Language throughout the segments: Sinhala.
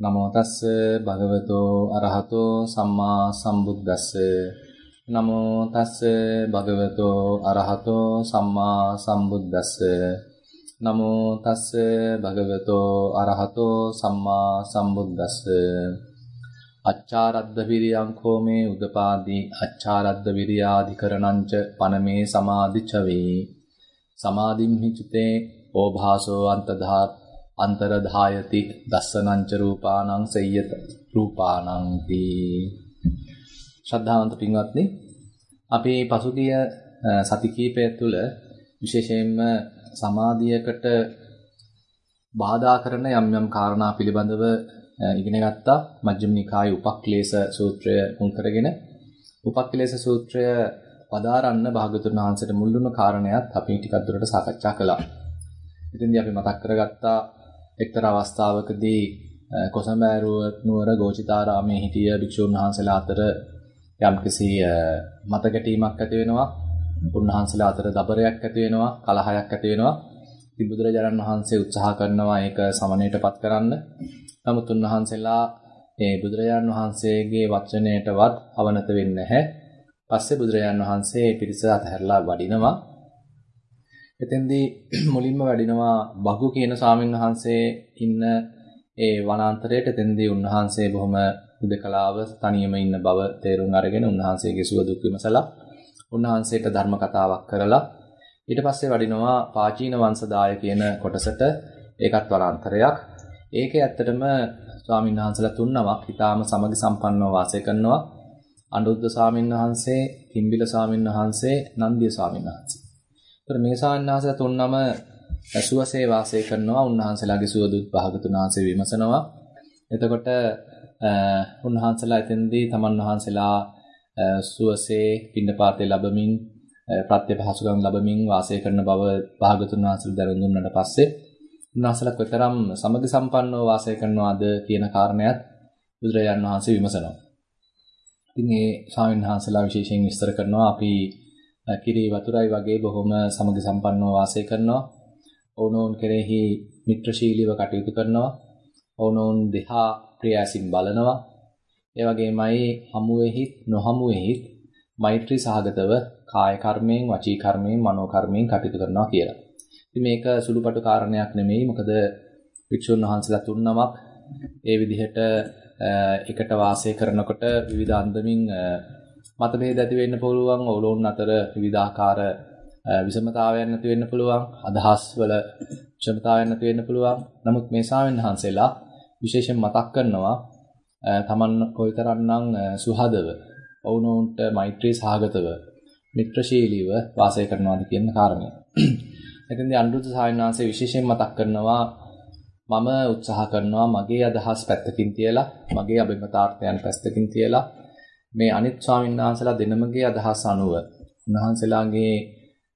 නමෝ තස්ස භගවතෝ අරහතෝ සම්මා සම්බුද්දස්ස. නමෝ තස්ස භගවතෝ අරහතෝ සම්මා සම්බුද්දස්ස. නමෝ තස්ස භගවතෝ අරහතෝ සම්මා සම්බුද්දස්ස. අච්චාරද්ද විරියං කෝමේ උදපාදී අච්චාරද්ද විරියාධිකරණංච පනමේ සමාදිච්චවේ සමාධිම්හි චිතේ ඕභාසෝ අන්තධාත් අන්තරධායති දස්සනංච රූපානං සය්‍යත රූපානං තී ශ්‍රද්ධාවන්ත පින්වත්නි අපි පසුගිය සති කීපය තුළ විශේෂයෙන්ම සමාධියකට බාධා කරන යම් යම් කාරණා පිළිබඳව ඉගෙන ගත්තා මජ්ක්‍ධිම නිකායේ උපක්ලේශ සූත්‍රය මුල් කරගෙන උපක්ලේශ සූත්‍රය වදාරන්න භාගතුන් වහන්සේට මුල් වුණු කාරණයක් අපි ටිකක් දුරට සාකච්ඡා කළා. ඉතින්දී අපි මතක් කරගත්තා එක්තරා අවස්ථාවකදී කොසඹෑරුව නුවර ගෝචිතාරාමේ හිටිය භික්ෂුන් වහන්සේලා අතර යම්කිසි මත ගැටීමක් ඇති වෙනවා. උන්වහන්සේලා අතර දබරයක් ඇති වෙනවා, කලහයක් ඇති වෙනවා. ඉතින් බුදුරජාණන් වහන්සේ උත්සාහ කරනවා ඒක සමනයටපත් කරන්න. නමුත් උන්වහන්සේලා ඒ බුදුරජාණන් වහන්සේගේ වචනයටවත් අවනත වෙන්නේ නැහැ. පස්සේ බුදුරජාණන් වහන්සේ පිරිස අතහැරලා වඩිනවා. එතෙන්දී මුලින්ම වැඩිනවා බගු කියන ස්වාමීන් වහන්සේ ඉන්න ඒ වනාන්තරයට එතෙන්දී උන්වහන්සේ බොහොම උදකලාව තනියම ඉන්න බව තේරුම් අරගෙන උන්වහන්සේගේ සුව දුක් විමසලා උන්වහන්සේට ධර්ම කතාවක් කරලා ඊට පස්සේ වඩිනවා පාචීන වංශදාය කියන කොටසට ඒකත් වනාන්තරයක්. ඒකේ ඇත්තටම ස්වාමීන් වහන්සේලා තුන්නමක් ඊටාම සමගි සම්පන්නව වාසය කරනවා. අනුරුද්ධ ස්වාමීන් වහන්සේ, කිම්බිල ස්වාමීන් වහන්සේ, නන්දිය ස්වාමීන් වහන්සේ. ඒතර මේ සාන්නාසය තුන්නම සුවසේ වාසය කරනවා. උන්වහන්සේලාගේ සුව දුක් භාගතුන් වහන්සේ විමසනවා. එතකොට උන්වහන්සේලා එතෙන්දී තමන් වහන්සේලා සුවසේ පින්නපාතේ ලැබමින් ප්‍රත්‍ය පහසුකම් ලැබමින් වාසය කරන බව භාගතුන් වහන්සේ දැනුම් දුන්නට පස්සේ උන්වහන්සේලා කොතරම් සමගි සම්පන්නව වාසය කරනවාද කියන කාරණයත් බුදුරජාන් වහන්සේ විමසනවා. ඉතින් ඒ ස්වාමීන් වහන්සේලා විශේෂයෙන් විස්තර කරනවා. අපි කිරි වතුරයි වගේ බොහොම සමගි සම්පන්නව වාසය කරනවා. ඔවුනොවුන් කෙරෙහි මිත්‍රශීලීව කටයුතු කරනවා. ඔවුනොවුන් දෙහා ප්‍රියසින් බලනවා. ඒ වගේමයි හමුවේහිත් නොහමුවේහිත් මෛත්‍රී සහගතව කාය කර්මයෙන්, වචී කර්මයෙන්, මනෝ කර්මයෙන් කටයුතු කරනවා කියලා. ඉතින් මේක සුළුපටු කාරණයක් නෙමෙයි. මොකද වික්ෂුන් වහන්සේලා තුන්නමක් ඒ විදිහට එකට වාසය කරනකොට විවිධ අන්දමින් මතභේද ඇති වෙන්න පුළුවන් ඔවුන් අතර විවිධාකාර විෂමතාවයන් ඇති වෙන්න පුළුවන් අදහස් වල විෂමතාවයන් ඇති වෙන්න පුළුවන් නමුත් මේ සාවෙන් වහන්සේලා විශේෂයෙන් මතක් කරනවා තමන් කොයිතරම්නම් සුහදව ඔවුනොන්ට මෛත්‍රී සහගතව මිත්‍රශීලීව වාසය කරනවාද කියන කාරණය. එතෙන්දී අනුරුද්ධ සාවෙන් වහන්සේ විශේෂයෙන් මතක් කරනවා මම උත්සාහ කරනවා මගේ අදහස් පැත්තකින් තියලා මගේ අභිමතාර්ථයන් පැත්තකින් තියලා මේ අනිත් ස්වාමීන් වහන්සේලා දෙනමගේ අදහස් අනුව උන්වහන්සේලාගේ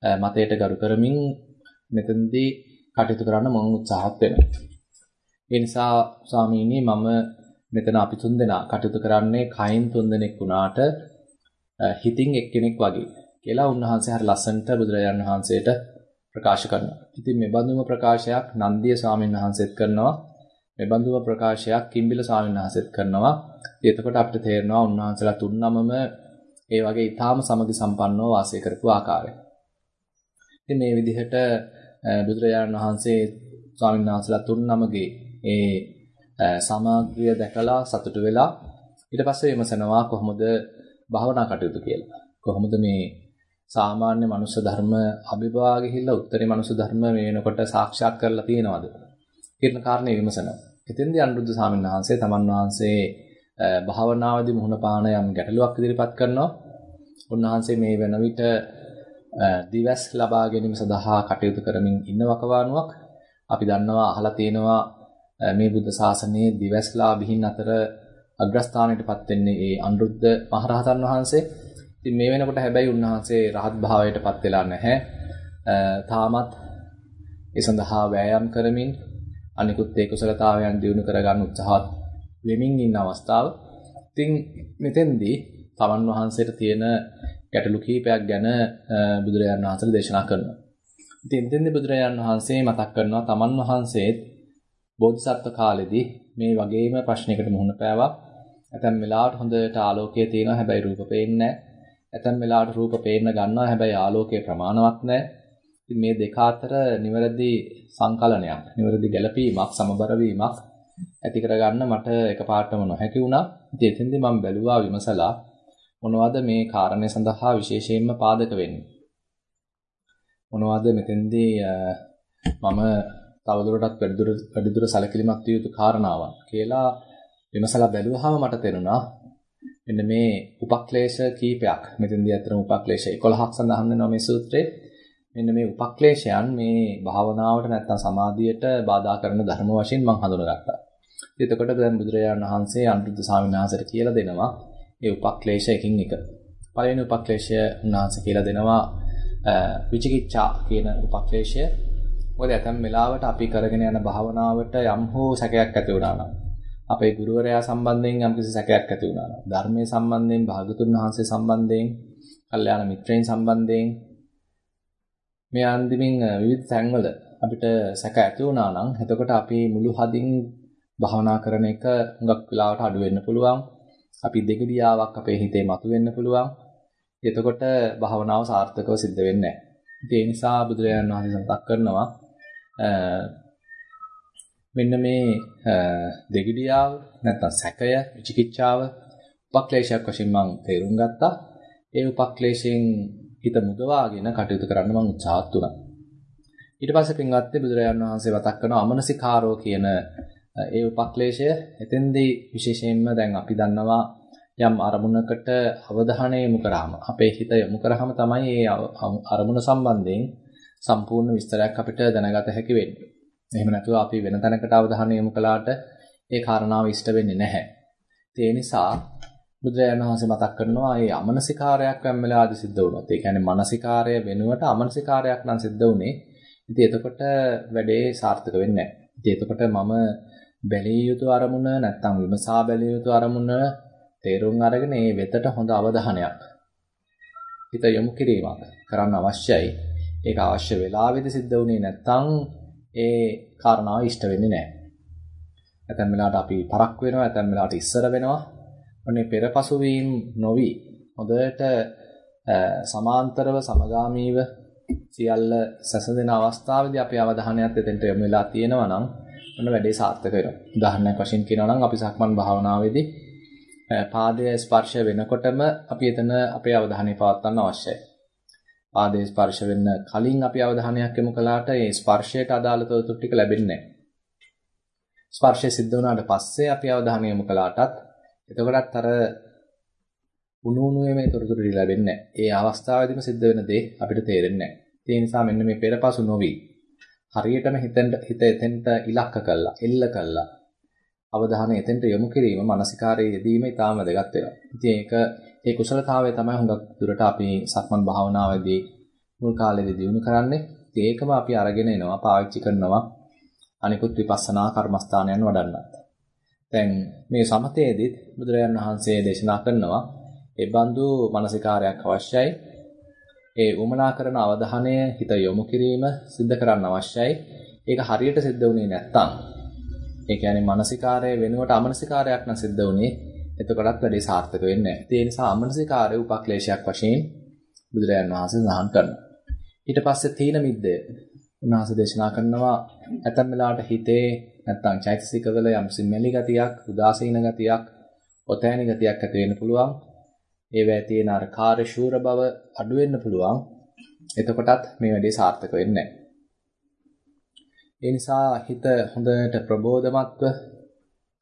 මතයට ගරු කරමින් මෙතනදී කටයුතු කරන්න මම උත්සාහත් වෙනවා. ඒ නිසා ස්වාමීනි මම මෙතන අපි තුන්දෙනා කටයුතු කරන්නේ කයින් තුන්දෙනෙක් වුණාට හිතින් එක්කෙනෙක් වගේ කියලා උන්වහන්සේ හරි ලස්සනට බුදුරජාණන් වහන්සේට ප්‍රකාශ කරනවා. ඉතින් මේ බඳුම ප්‍රකාශයක් නන්දිය ස්වාමීන් වහන්සේත් කරනවා. මේ බඳුම ප්‍රකාශයක් කිම්බිල ස්වාමීන් වහන්සේත් කරනවා. එතකොට අපිට තේරෙනවා උන්වහන්සේලා තුන්නමම ඒ වගේ ඊටාම සමගි සම්පන්නව වාසය කරපු ආකාරය. ඉතින් මේ විදිහට බුදුරජාණන් වහන්සේ ස්වාමීන් වහන්සේලා තුන්නමගේ ඒ සමාග්‍රිය දැකලා සතුටු වෙලා ඊට පස්සේ විමසනවා කොහොමද භාවනා කටයුතු කියලා. කොහොමද මේ සාමාන්‍ය මනුෂ්‍ය ධර්ම අභිභවා ගිහිල්ලා උත්තරී මනුෂ්‍ය ධර්ම මේ වෙනකොට සාක්ෂාත් කරලා තියෙනවද? කියන කාරණේ විමසනවා. එතෙන්දී අනුරුද්ධ ස්වාමීන් වහන්සේ තමන් වහන්සේ භාවනාවේදී මුහුණ පාන යම් ගැටලුවක් ඉදිරිපත් කරනවා. උන්වහන්සේ මේ වෙන විට දිවස් ලබා ගැනීම සඳහා කටයුතු කරමින් ඉන්න වකවානුවක් අපි දන්නවා අහලා තියෙනවා මේ බුද්ධ ශාසනයේ දිවස්ලාභින් අතර අග්‍රස්ථානයටපත් වෙන්නේ ඒ අනුරුද්ධ මහරහතන් වහන්සේ. ඉතින් මේ වෙනකොට හැබැයි උන්වහන්සේ රහත් භාවයටපත් වෙලා නැහැ. තාමත් ඒ සඳහා වෑයම් කරමින් අනිකුත් ඒ කුසලතාවයන් දිනු කරගන්න උත්සාහත් වෙමින් ඉන්න අවස්ථාව. ඉතින් මෙතෙන්දී තමන් වහන්සේට තියෙන ගැටලු කීපයක් ගැන බුදුරජාණන් වහන්සේ දේශනා කරනවා. ඉතින් එතෙන්දී බුදුරජාණන් වහන්සේ මතක් කරනවා තමන් වහන්සේත් බෝධිසත්ව කාලෙදී මේ වගේම ප්‍රශ්නයකට මුහුණ පෑවා. ඇතැම් වෙලාවට හොඳට ආලෝකය තියෙනවා හැබැයි රූප පේන්නේ නැහැ. ඇතැම් වෙලාවට රූප පේන්න ගන්නවා හැබැයි ආලෝකය ප්‍රමාණවත් නැහැ. ඉතින් මේ දෙක අතර නිවැරදි සංකලනයක්, නිවැරදි ගැළපීමක්, සමබර වීමක් ඇති කරගන්න මට එකපාරටම නොහැකි වුණා. ඉතින් එතෙන්දී මම බැලුවා විමසලා මොනවද මේ කාරණේ සඳහා විශේෂයෙන්ම පාදක වෙන්නේ. මොනවද මෙතෙන්දී මම තවදුරටත් වැඩිදුර වැඩිදුර සැලකිලිමත් විය යුතු කාරණාවක් කියලා විමසලා බැලුවාම මට තේරුණා මෙන්න මේ උපක්ලේශ කීපයක් මෙතෙන්දී අතරම උපක්ලේශ 11ක් සඳහන් වෙනවා මේ සූත්‍රයේ මෙන්න මේ උපක්ලේශයන් මේ භාවනාවට නැත්තම් සමාධියට බාධා කරන ධර්ම වශයෙන් මම හඳුනගත්තා. එතකොට දැන් බුදුරජාණන් වහන්සේ අනුරුද්ධ ස්වාමීන් වහන්සේට කියලා දෙනවා ඒ උපක්ලේශ එකින් එක. පළවෙනි උපක්ලේශය උන්වහන්සේ කියලා දෙනවා විචිකිච්ඡා කියන උපක්ලේශය. මොකද ඇතම් වෙලාවට අපි කරගෙන යන භාවනාවට යම් හෝ සැකයක් ඇති වුණා නම් අපේ ගුරුවරයා සම්බන්ධයෙන් යම්කිසි සැකයක් ඇති වුණා නම් ධර්මයේ සම්බන්ධයෙන් භාගතුන් වහන්සේ සම්බන්ධයෙන් කල්යාණ මිත්‍රයන් සම්බන්ධයෙන් මේ අන්තිමින් විවිධ තැන්වල අපිට සැක ඇති වුණා නම් එතකොට අපි මුළු හදින් භාවනා කරන එක හුඟක් වෙලාවට අඩු වෙන්න පුළුවන්. අපි දෙගිඩියාවක් අපේ හිතේ මතුවෙන්න පුළුවන්. එතකොට භාවනාව සාර්ථකව සිද්ධ වෙන්නේ නැහැ. ඒ නිසා බුදුරජාණන් වහන්සේ මතක් කරනවා මෙන්න මේ දෙගිඩියාව නැත්නම් සැකය විචිකිච්ඡාව උපක්ලේශයක් වශයෙන් මම තේරුම් ගත්තා. ඒ උපක්ලේශයෙන් හිත මුදවාගෙන කටයුතු කරන්න මම උත්සාහත් වුණා. ඊට පස්සේ පින්වත්නි බුදුරජාණන් වහන්සේ මතක් කරන අමනසිකාරෝ කියන ඒ උපක්ලේශය එතෙන්දී විශේෂයෙන්ම දැන් අපි දන්නවා යම් අරමුණකට අවධානය යොමු කරාම අපේ හිත යොමු කරාම තමයි ඒ අරමුණ සම්බන්ධයෙන් සම්පූර්ණ විස්තරයක් අපිට දැනගත හැකි වෙන්නේ. එහෙම නැතුව අපි වෙන තැනකට අවධානය යොමු කළාට ඒ කාරණාව ඉෂ්ට වෙන්නේ නැහැ. ඒ නිසා බුදුරජාණන් වහන්සේ මතක් කරනවා මේ අමනසිකාරයක් යම් වෙලාවදී සිද්ධ වුණොත් ඒ කියන්නේ මානසිකාරය වෙනුවට අමනසිකාරයක් නම් සිද්ධ වුනේ. ඉතින් එතකොට වැඩේ සාර්ථක වෙන්නේ නැහැ. ඉතින් එතකොට මම බැලිය යුතු අරමුණ නැත්නම් විමසා බැලිය යුතු අරමුණ තේරුම් අරගෙන ඒ වෙතට හොඳ අවධානයක් හිත යොමු කිරීමක් කරන්න අවශ්‍යයි. ඒක අවශ්‍ය වෙලාවෙදි සිද්ධ වුණේ නැත්නම් ඒ කාරණාව ඉෂ්ට වෙන්නේ නැහැ. ඇතැම් වෙලාවට අපි පරක් වෙනවා, ඇතැම් වෙලාවට ඉස්සර වෙනවා. ඔන්නේ පෙරපසු වීම නොවි හොඳට සමාන්තරව සමගාමීව සියල්ල සැසඳෙන අවස්ථාවේදී අපේ අවධානයත් එතෙන්ට යොමු වෙලා තියෙනවා නම් ඔන්න වැඩේ සාර්ථක වෙනවා. උදාහරණයක් වශයෙන් කියනවා නම් අපි සක්මන් භාවනාවේදී පාදයේ ස්පර්ශ වෙනකොටම අපි එතන අපේ අවධානය පවත්වන්න අවශ්‍යයි. පාදයේ ස්පර්ශ වෙන්න කලින් අපි අවධානයක් යොමු කළාට ඒ ස්පර්ශයට අදාළ තොරතුරු ටික ලැබෙන්නේ නැහැ. ස්පර්ශය සිද්ධ වුණාට පස්සේ අපි අවධානය යොමු කළාටත් එතකොටත් අර උණු උණුවේ මේ තොරතුරු ටික ලැබෙන්නේ නැහැ. ඒ අවස්ථාවේදීම සිද්ධ වෙන දේ අපිට තේරෙන්නේ නැහැ. ඒ නිසා මෙන්න මේ පෙරපසු නොවි හරියටම හිතෙන්ට හිත එතෙන්ට ඉලක්ක කළා, එල්ල කළා. අවධානය එතෙන්ට යොමු කිරීම මානසිකාරයේ යෙදීම ඉතාම වැදගත් වෙනවා. ඉතින් ඒක ඒ කුසලතාවය තමයි හුඟක් දුරට අපි සක්මන් භාවනාවේදී මුල් කාලේදී දිනු කරන්නේ. ඒකම අපි අරගෙන එනවා, පාවිච්චි කරනවා අනිකුත් විපස්සනා කර්මස්ථානයන් වඩන්නත්. දැන් මේ සමතේදීත් බුදුරජාණන් වහන්සේ දේශනා කරනවා ඒ බඳු මානසිකාරයක් අවශ්‍යයි. ඒ උමනා කරන අවධානය හිත යොමු කිරීම සිද්ධ කරන්න අවශ්‍යයි. ඒක හරියට සිද්ධ වුණේ නැත්නම් ඒ කියන්නේ මානසිකාරය වෙනුවට අමනසිකාරයක් නම් සිද්ධ වුණේ එතකොටත් වැඩේ සාර්ථක වෙන්නේ නැහැ. ඒ නිසා අමනසිකාරය උපක්ලේශයක් වශයෙන් බුදුරජාණන් වහන්සේ සඳහන් කරනවා. ඊට පස්සේ තීන මිද්දය උන්වහන්සේ දේශනා කරනවා ඇතම් වෙලාවට හිතේ නැත්තම් චෛතසිකවල යම් සිමෙලි ගතියක්, උදාසීන ගතියක්, ඔතෑණි ගතියක් ඇති වෙන්න පුළුවන්. ඒවැය තියෙන අර කාර්යශූර බව අඩු වෙන්න පුළුවන්. එතකොටත් මේ වැඩේ සාර්ථක වෙන්නේ නැහැ. ඒ නිසා හිත හොඳට ප්‍රබෝධමත්ව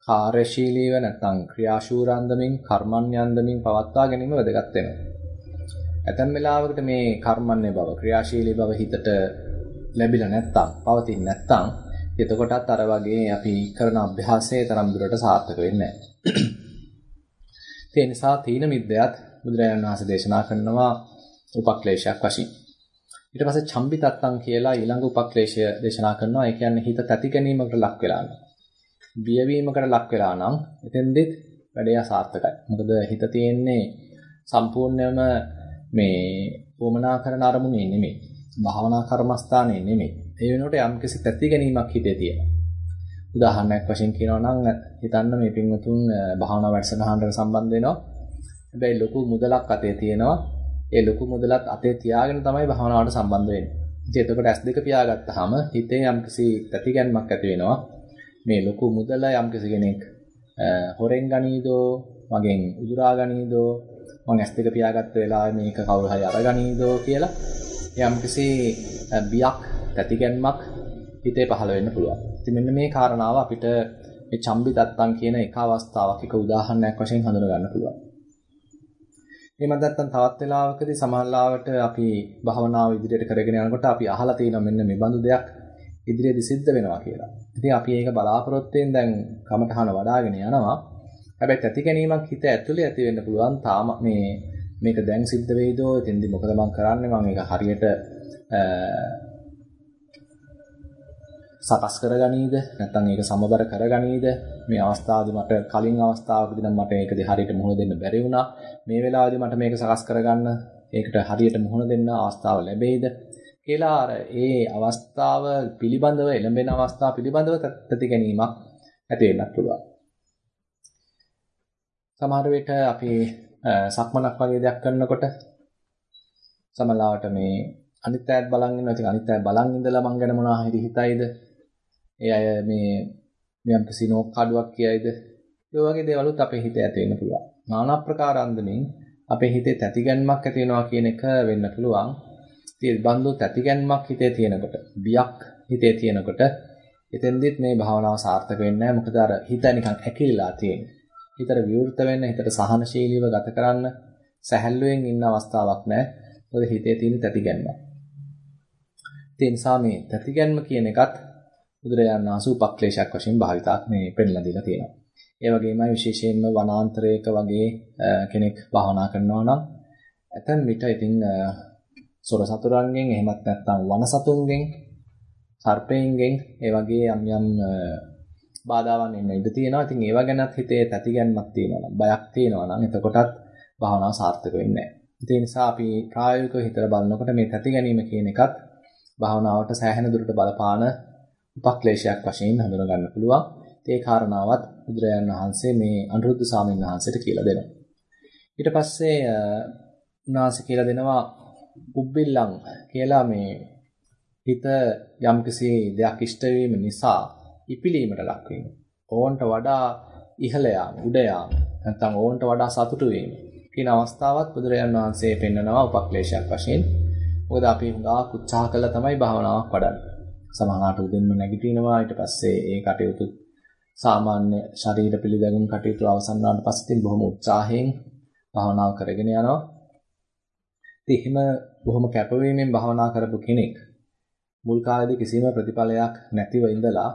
කාර්යශීලීව නැත්නම් ක්‍රියාශූරාන්දමින් කර්මන්‍යන්දමින් පවත්වා ගැනීම වැදගත් වෙනවා. ඇතැම් වෙලාවකට මේ කර්මන්නේ බව ක්‍රියාශීලී බව හිතට ලැබිලා නැත්නම් පවතින්නේ නැත්නම් එතකොටත් අර වගේ අපි කරන අභ්‍යාසයේ තරම් දුරට සාර්ථක වෙන්නේ නැහැ. ඒ නිසා තීන මිද්දයත් බුදුරජාණන් වහන්සේ දේශනා කරනවා උපක්ලේශයක් වශයෙන්. ඊට පස්සේ චම්බිතත්තං කියලා ඊළඟ උපක්ලේශය දේශනා කරනවා. ඒ කියන්නේ හිත තැති ගැනීමකට ලක් වෙලා යනවා. බියවීමකට ලක් වෙලා නම් එතෙන්දෙත් වැඩේ අසාර්ථකයි. මොකද හිත තියෙන්නේ සම්පූර්ණයෙන්ම මේ වමනා කරන අරමුණේ නෙමෙයි. භාවනා කර්මස්ථානයේ නෙමෙයි. ඒ වෙනුවට යම්කිසි තැති ගැනීමක් හිතේ තියෙනවා. උදාහරණයක් වශයෙන් කියනවා නම් හිතන්න මේ පින්වතුන් භාවනා වැඩසටහනකට සම්බන්ධ වෙනවා. හැබැයි ලොකු මුදලක් අතේ තියෙනවා. ඒ ලොකු මුදලත් අතේ තියාගෙන තමයි භාවනාවට සම්බන්ධ වෙන්නේ. ඉතින් එතකොට S2 පියාගත්තාම හිතේ යම්කිසි ප්‍රතිගැන්මක් ඇති වෙනවා. මේ ලොකු මුදල යම්කිසි කෙනෙක් හොරෙන් ගනීදෝ, මගෙන් උදුරා ගනීදෝ, මං S2 පියාගත්ත වෙලාවේ මේක කවුරු හරි අරගනීදෝ කියලා යම්කිසි බියක්, ප්‍රතිගැන්මක් හිතේ පහළ වෙන්න පුළුවන්. ඉතින් මෙන්න මේ කාරණාව අපිට මේ චම්බි දත්තන් කියන එක අවස්ථාවක් එක උදාහරණයක් වශයෙන් හඳුන ගන්න පුළුවන්. එහෙම නැත්නම් තවත් වෙලාවකදී සමහරලාවට අපි භවනාව ඉදිරියට කරගෙන යනකොට අපි අහලා තියෙනවා මෙන්න මේ බඳු දෙයක් ඉදිරියේදී සිද්ධ වෙනවා කියලා. ඉතින් අපි ඒක බලාපොරොත්තුෙන් දැන් කමටහන වඩ아가ගෙන යනවා. හැබැයි තැති ගැනීමක් හිත ඇතුලේ ඇති වෙන්න පුළුවන්. තාම මේ මේක දැන් සිද්ධ වෙයිදෝ එතෙන්දි මොකද මම කරන්නේ මම ඒක හරියට සකස් කරගනීද? නැත්නම් ඒක සමබර කරගනීද? මේ අවස්ථාවේදී මට කලින් අවස්ථාවකදී නම් මට ඒකදී හරියට මුහුණ දෙන්න බැරි වුණා. මේ වෙලාවේදී මට මේක සකස් කරගන්න ඒකට හරියට මුහුණ දෙන්න අවස්ථාව ලැබෙයිද? කියලා අර ඒ අවස්ථාව පිළිබඳව එළඹෙන අවස්ථාව පිළිබඳව තත්ති ගැනීමක් ඇති වෙන්නත් පුළුවන්. සමහර විට අපි සක්මනක් වගේ දෙයක් කරනකොට සමලාවට මේ අනිත් අයත් බලන් ඉන්නවා. ඉතින් අනිත් අය බලන් ඉඳලා මං ගැන මොනවා හරි හිතයිද? ඒ අය මේ යම් කිසි නෝක් කඩුවක් කියයිද? ඒ වගේ දේවලුත් අපේ හිතේ ඇති වෙන්න පුළුවන්. নানা ප්‍රකාර අන්දමින් අපේ හිතේ තැතිගැන්මක් ඇති වෙනවා කියන එක වෙන්න පුළුවන්. ඉතින් බඳු තැතිගැන්මක් හිතේ තියෙනකොට, බියක් හිතේ තියෙනකොට එතෙන්දිත් මේ භාවනාව සාර්ථක වෙන්නේ නැහැ. මොකද අර හිත නිකන් ඇකිලිලා තියෙන්නේ. හිතට විවෘත වෙන්න, හිතට සහනශීලීව ගත කරන්න සැහැල්ලුවෙන් ඉන්න අවස්ථාවක් නැහැ. මොකද හිතේ තියෙන තැතිගැන්මක්. ඒ නිසා මේ තැතිගැන්ම කියන එකත් බුදුරජාණන් වහන්සේ උපක්ලේශයක් වශයෙන් භාවිතාක් මේ පෙන්ලා දීලා තියෙනවා. ඒ වගේමයි විශේෂයෙන්ම වනාන්තරයක වගේ කෙනෙක් භාවනා කරනවා නම් ඇතැම් විට ඉතින් සොර සතුරන්ගෙන් එහෙමත් නැත්නම් වන සතුන්ගෙන් සර්පයින්ගෙන් ඒ වගේ යම් යම් බාධාවන් එන්න ඉඩ තියෙනවා. ඉතින් ඒවා ගැනත් හිතේ තැතිගැන්මක් තියෙනවා නම් බයක් තියෙනවා නම් එතකොටත් භාවනාව සාර්ථක වෙන්නේ නැහැ. ඒ නිසා අපි ප්‍රායෝගිකව හිතලා බලනකොට මේ තැතිගැනීම කියන එකත් භාවනාවට සෑහෙන දුරට බලපාන උපක්ලේශයක් වශයෙන් හඳුනා ගන්න පුළුවන්. ඒ කාරණාවත් බුදුරජාණන් වහන්සේ මේ අනුරුද්ධ සාමීන් වහන්සේට කියලා දෙනවා. ඊට පස්සේ උන්වහන්සේ කියලා දෙනවා උබ්බිල්ලං කියලා මේ හිත යම්කිසි දෙයක් ඉෂ්ට නිසා ඉපිලීමට ලක් වීම. ඕන්ට වඩා ඉහළ යාම, උඩ යාම, නැත්නම් ඕන්ට වඩා සතුටු වීම. කියන අවස්ථාවත් බුදුරජාණන් වහන්සේ පෙන්නනවා උපක්ලේශයක් වශයෙන්. මොකද අපි හුඟක් උත්සාහ කළා තමයි භාවනාවක් වඩන්නේ. සමහරවිට උදෙන්ම නැගිටිනවා ඊට පස්සේ ඒ කටයුතු සාමාන්‍ය ශරීර පිළිදැගුම් කටයුතු අවසන් වුණාට පස්සේ බොහොම උත්සාහයෙන් භාවනාව කරගෙන යනවා. ඉතින් එහෙම බොහොම කැපවීමෙන් භාවනා කරපු කෙනෙක් මුල් කාලේදී කිසිම ප්‍රතිඵලයක් නැතිව ඉඳලා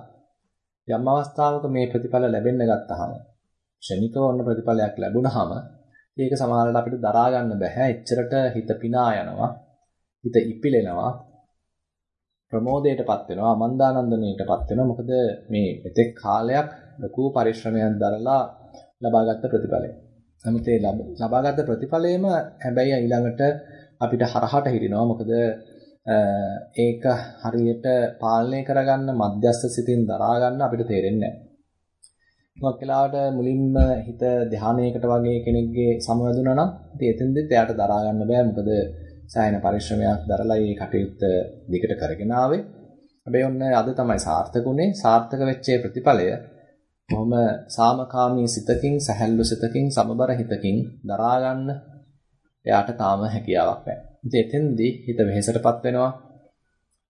යම් අවස්ථාවක මේ ප්‍රතිඵල ලැබෙන්න ගත්තාම ක්ෂණිකව ඔන්න ප්‍රතිඵලයක් ලැබුණාම ඒක සමහරවිට අපිට දරා ගන්න බෑ. එච්චරට හිත පිනා යනවා. හිත ඉපිලෙනවා. ප්‍රමෝදයටපත් වෙනවා අමන්දානන්දනයටපත් වෙනවා මොකද මේ මෙතෙක් කාලයක් ලොකු පරිශ්‍රමයක් දරලා ලබාගත් ප්‍රතිඵලය. නමුත් ඒ ලබාගත් ප්‍රතිඵලයම හැබැයි ඊළඟට අපිට හරහට හිරිනවා මොකද ඒක හරියට පාලනය කරගන්න මධ්‍යස්ථ සිතින් දරා ගන්න අපිට තේරෙන්නේ නැහැ. මොකක් වෙලාවට මුලින්ම හිත ධානයකට වගේ කෙනෙක්ගේ සමවැදුනා නම් ඉතින් එතෙන්දෙත් එයාට දරා ගන්න බෑ මොකද සායන පරිශ්‍රමයක් දරලා මේ කටයුත්ත දිගට කරගෙන ආවේ. හැබැයි ඔන්න අද තමයි සාර්ථකුනේ සාර්ථක වෙච්ච ප්‍රතිඵලය කොහොම සාමකාමී සිතකින් සැහැල්ලු සිතකින් සමබර හිතකින් දරා ගන්න එයාට තාම හැකියාවක් නැහැ. ඉතින් එතෙන්දී හිත වෙහෙසටපත් වෙනවා.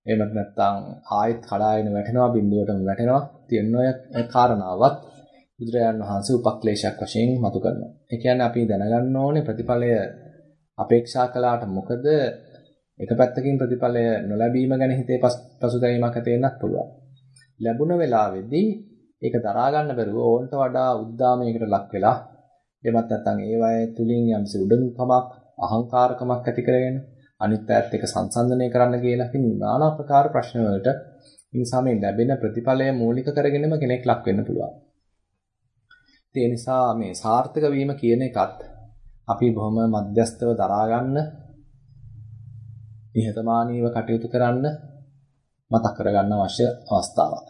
එහෙමත් නැත්නම් ආයෙත් කඩාගෙන වැටෙනවා බිඳුවටම වැටෙනවා. තියෙන ඔය කාරණාවත් බුදුරජාණන් වහන්සේ උපක්ලේශයක් වශයෙන් මතු කරනවා. ඒ කියන්නේ අපි දැනගන්න ඕනේ ප්‍රතිඵලය අපේක්ෂා කළාට මොකද එක පැත්තකින් ප්‍රතිඵලය නොලැබීම ගැන හිතේ පසුතැවීමක් ඇති වෙන්නත් පුළුවන්. ලැබුණ වෙලාවේදී ඒක දරා ගන්න බැරුව ඕන්ට වඩා උද්දාමයකට ලක් වෙලා එමත් නැත්නම් ඒ වය තුලින් යම්සි උඩඟුකමක් අහංකාරකමක් ඇති කරගෙන අනිත් පැත්ත එක සංසන්දනය කරන්න කියලා ඉතින් নানা ප්‍රකාර ප්‍රශ්න වලට නිසා මේ ලැබෙන ප්‍රතිඵලය මූලික කරගෙනම කෙනෙක් ලක් වෙන්න පුළුවන්. ඒ නිසා මේ සාර්ථක වීම කියන එකත් අපි බොහොම මධ්‍යස්තව දරා ගන්න නිහතමානීව කටයුතු කරන්න මතක් කරගන්න අවශ්‍ය අවස්ථාවක්.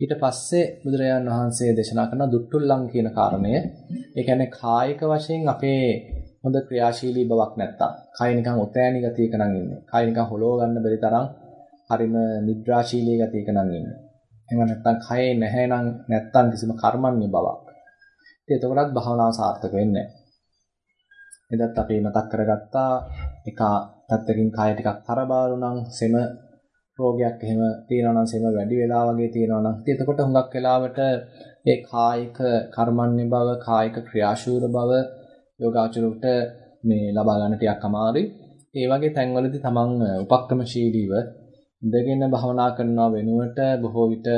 ඊට පස්සේ බුදුරජාණන් වහන්සේ දේශනා කරන දුට්ටුල්ලං කියන කාරණය. ඒ කියන්නේ කායික වශයෙන් අපේ හොඳ ක්‍රියාශීලී බවක් නැත්තම්, කය නිකන් ඔතෑණි ගතියක නම් ඉන්නේ. කය නිකන් හොලව ගන්න බැරි තරම් හරිම නිද්‍රාශීලී ගතියක නම් ඉන්නේ. එහෙම නැත්තම් කයේ නැහැ නම් නැත්තම් කිසිම කර්මන්නේ බවක්. ඉතින් එතකොටත් භාවනාව සාර්ථක වෙන්නේ නැහැ. එදත් අපි මතක් කරගත්තා එක පැත්තකින් කය ටිකක් තරබාරු නම් සෙම රෝගයක් එහෙම තියෙනවා නම් සෙම වැඩි වෙලා වගේ තියෙනවා නම් ඉතින් එතකොට හුඟක් වෙලාවට ඒ කායික කර්මන්නේ බව කායික ක්‍රියාශූර බව යෝගාචරයට මේ ලබා ගන්න ටිකක් අමාරුයි. ඒ වගේ තැන්වලදී තමන් උපක්‍රමශීලීව ඉඳගෙන භවනා කරනවා වෙනුවට බොහෝ විට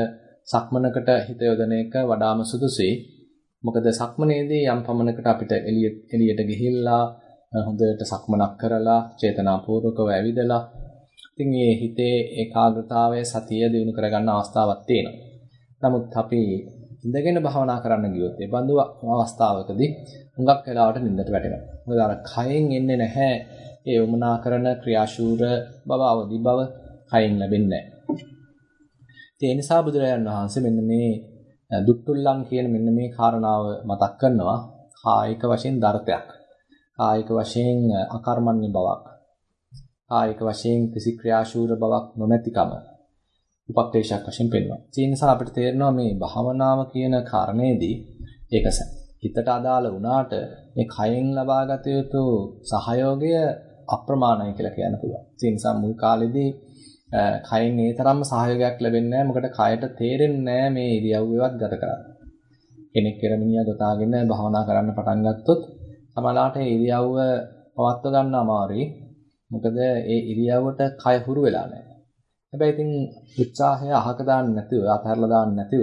සක්මනකට හිත යොදන එක වඩාම සුදුසුයි. මොකද සක්මනේදී යම් පමණකට අපිට එළිය එළියට ගිහිල්ලා හොඳට සක්මනක් කරලා චේතනාපූර්වකව ඇවිදලා ඉතින් මේ හිතේ ඒකාග්‍රතාවය සතිය දිනු කරගන්න අවස්ථාවක් තියෙනවා. නමුත් අපි ඉඳගෙන භවනා කරන්න ගියොත් ඒ බඳු අවස්ථාවකදී හුඟක් වෙලාවට නිින්දට වැටෙනවා. මොකද අර කයෙන් එන්නේ නැහැ ඒ වමනා කරන ක්‍රියාශූර බව අවදි බව කයින් ලැබෙන්නේ නැහැ. ඒ නිසා බුදුරජාණන් වහන්සේ මෙන්න මේ දුට්ටුල්ලම් කියන මෙන්න මේ කාරණාව මතක් කරනවා කායික වශයෙන් දර්ථයක්. කායික වශයෙන් අකර්මණ්‍ය බවක්. කායික වශයෙන් කිසි ක්‍රියාශූර බවක් නොමැතිකම. උපක්ලේශයක් වශයෙන් පෙන්වනවා. ඒ නිසා අපිට තේරෙනවා මේ භාවනාව කියන කාරණේදී ඒක හිතට අදාළ වුණාට මේ කයෙන් ලබාගත යුතු සහයෝගය අප්‍රමාණයි කියලා කියන්න පුළුවන්. ඒ නිසා මුල් කාලෙදී කයෙන් ඒ තරම්ම සහයෝගයක් ලැබෙන්නේ නැහැ. මොකද කයට තේරෙන්නේ නැහැ මේ ඉරියව්වවත් ගත කරන්නේ. කෙනෙක් කෙරමිනියා ගොතාගෙන භාවනා කරන්න පටන් ගත්තොත් සමහරවිට ඒ ඉරියව්ව පවත්ව ගන්න අමාරුයි. මොකද ඒ ඉරියව්වට කය හුරු වෙලා නැහැ. හැබැයි ඉතින් උත්සාහය අහක දාන්න නැතිව අතහැරලා දාන්න නැතිව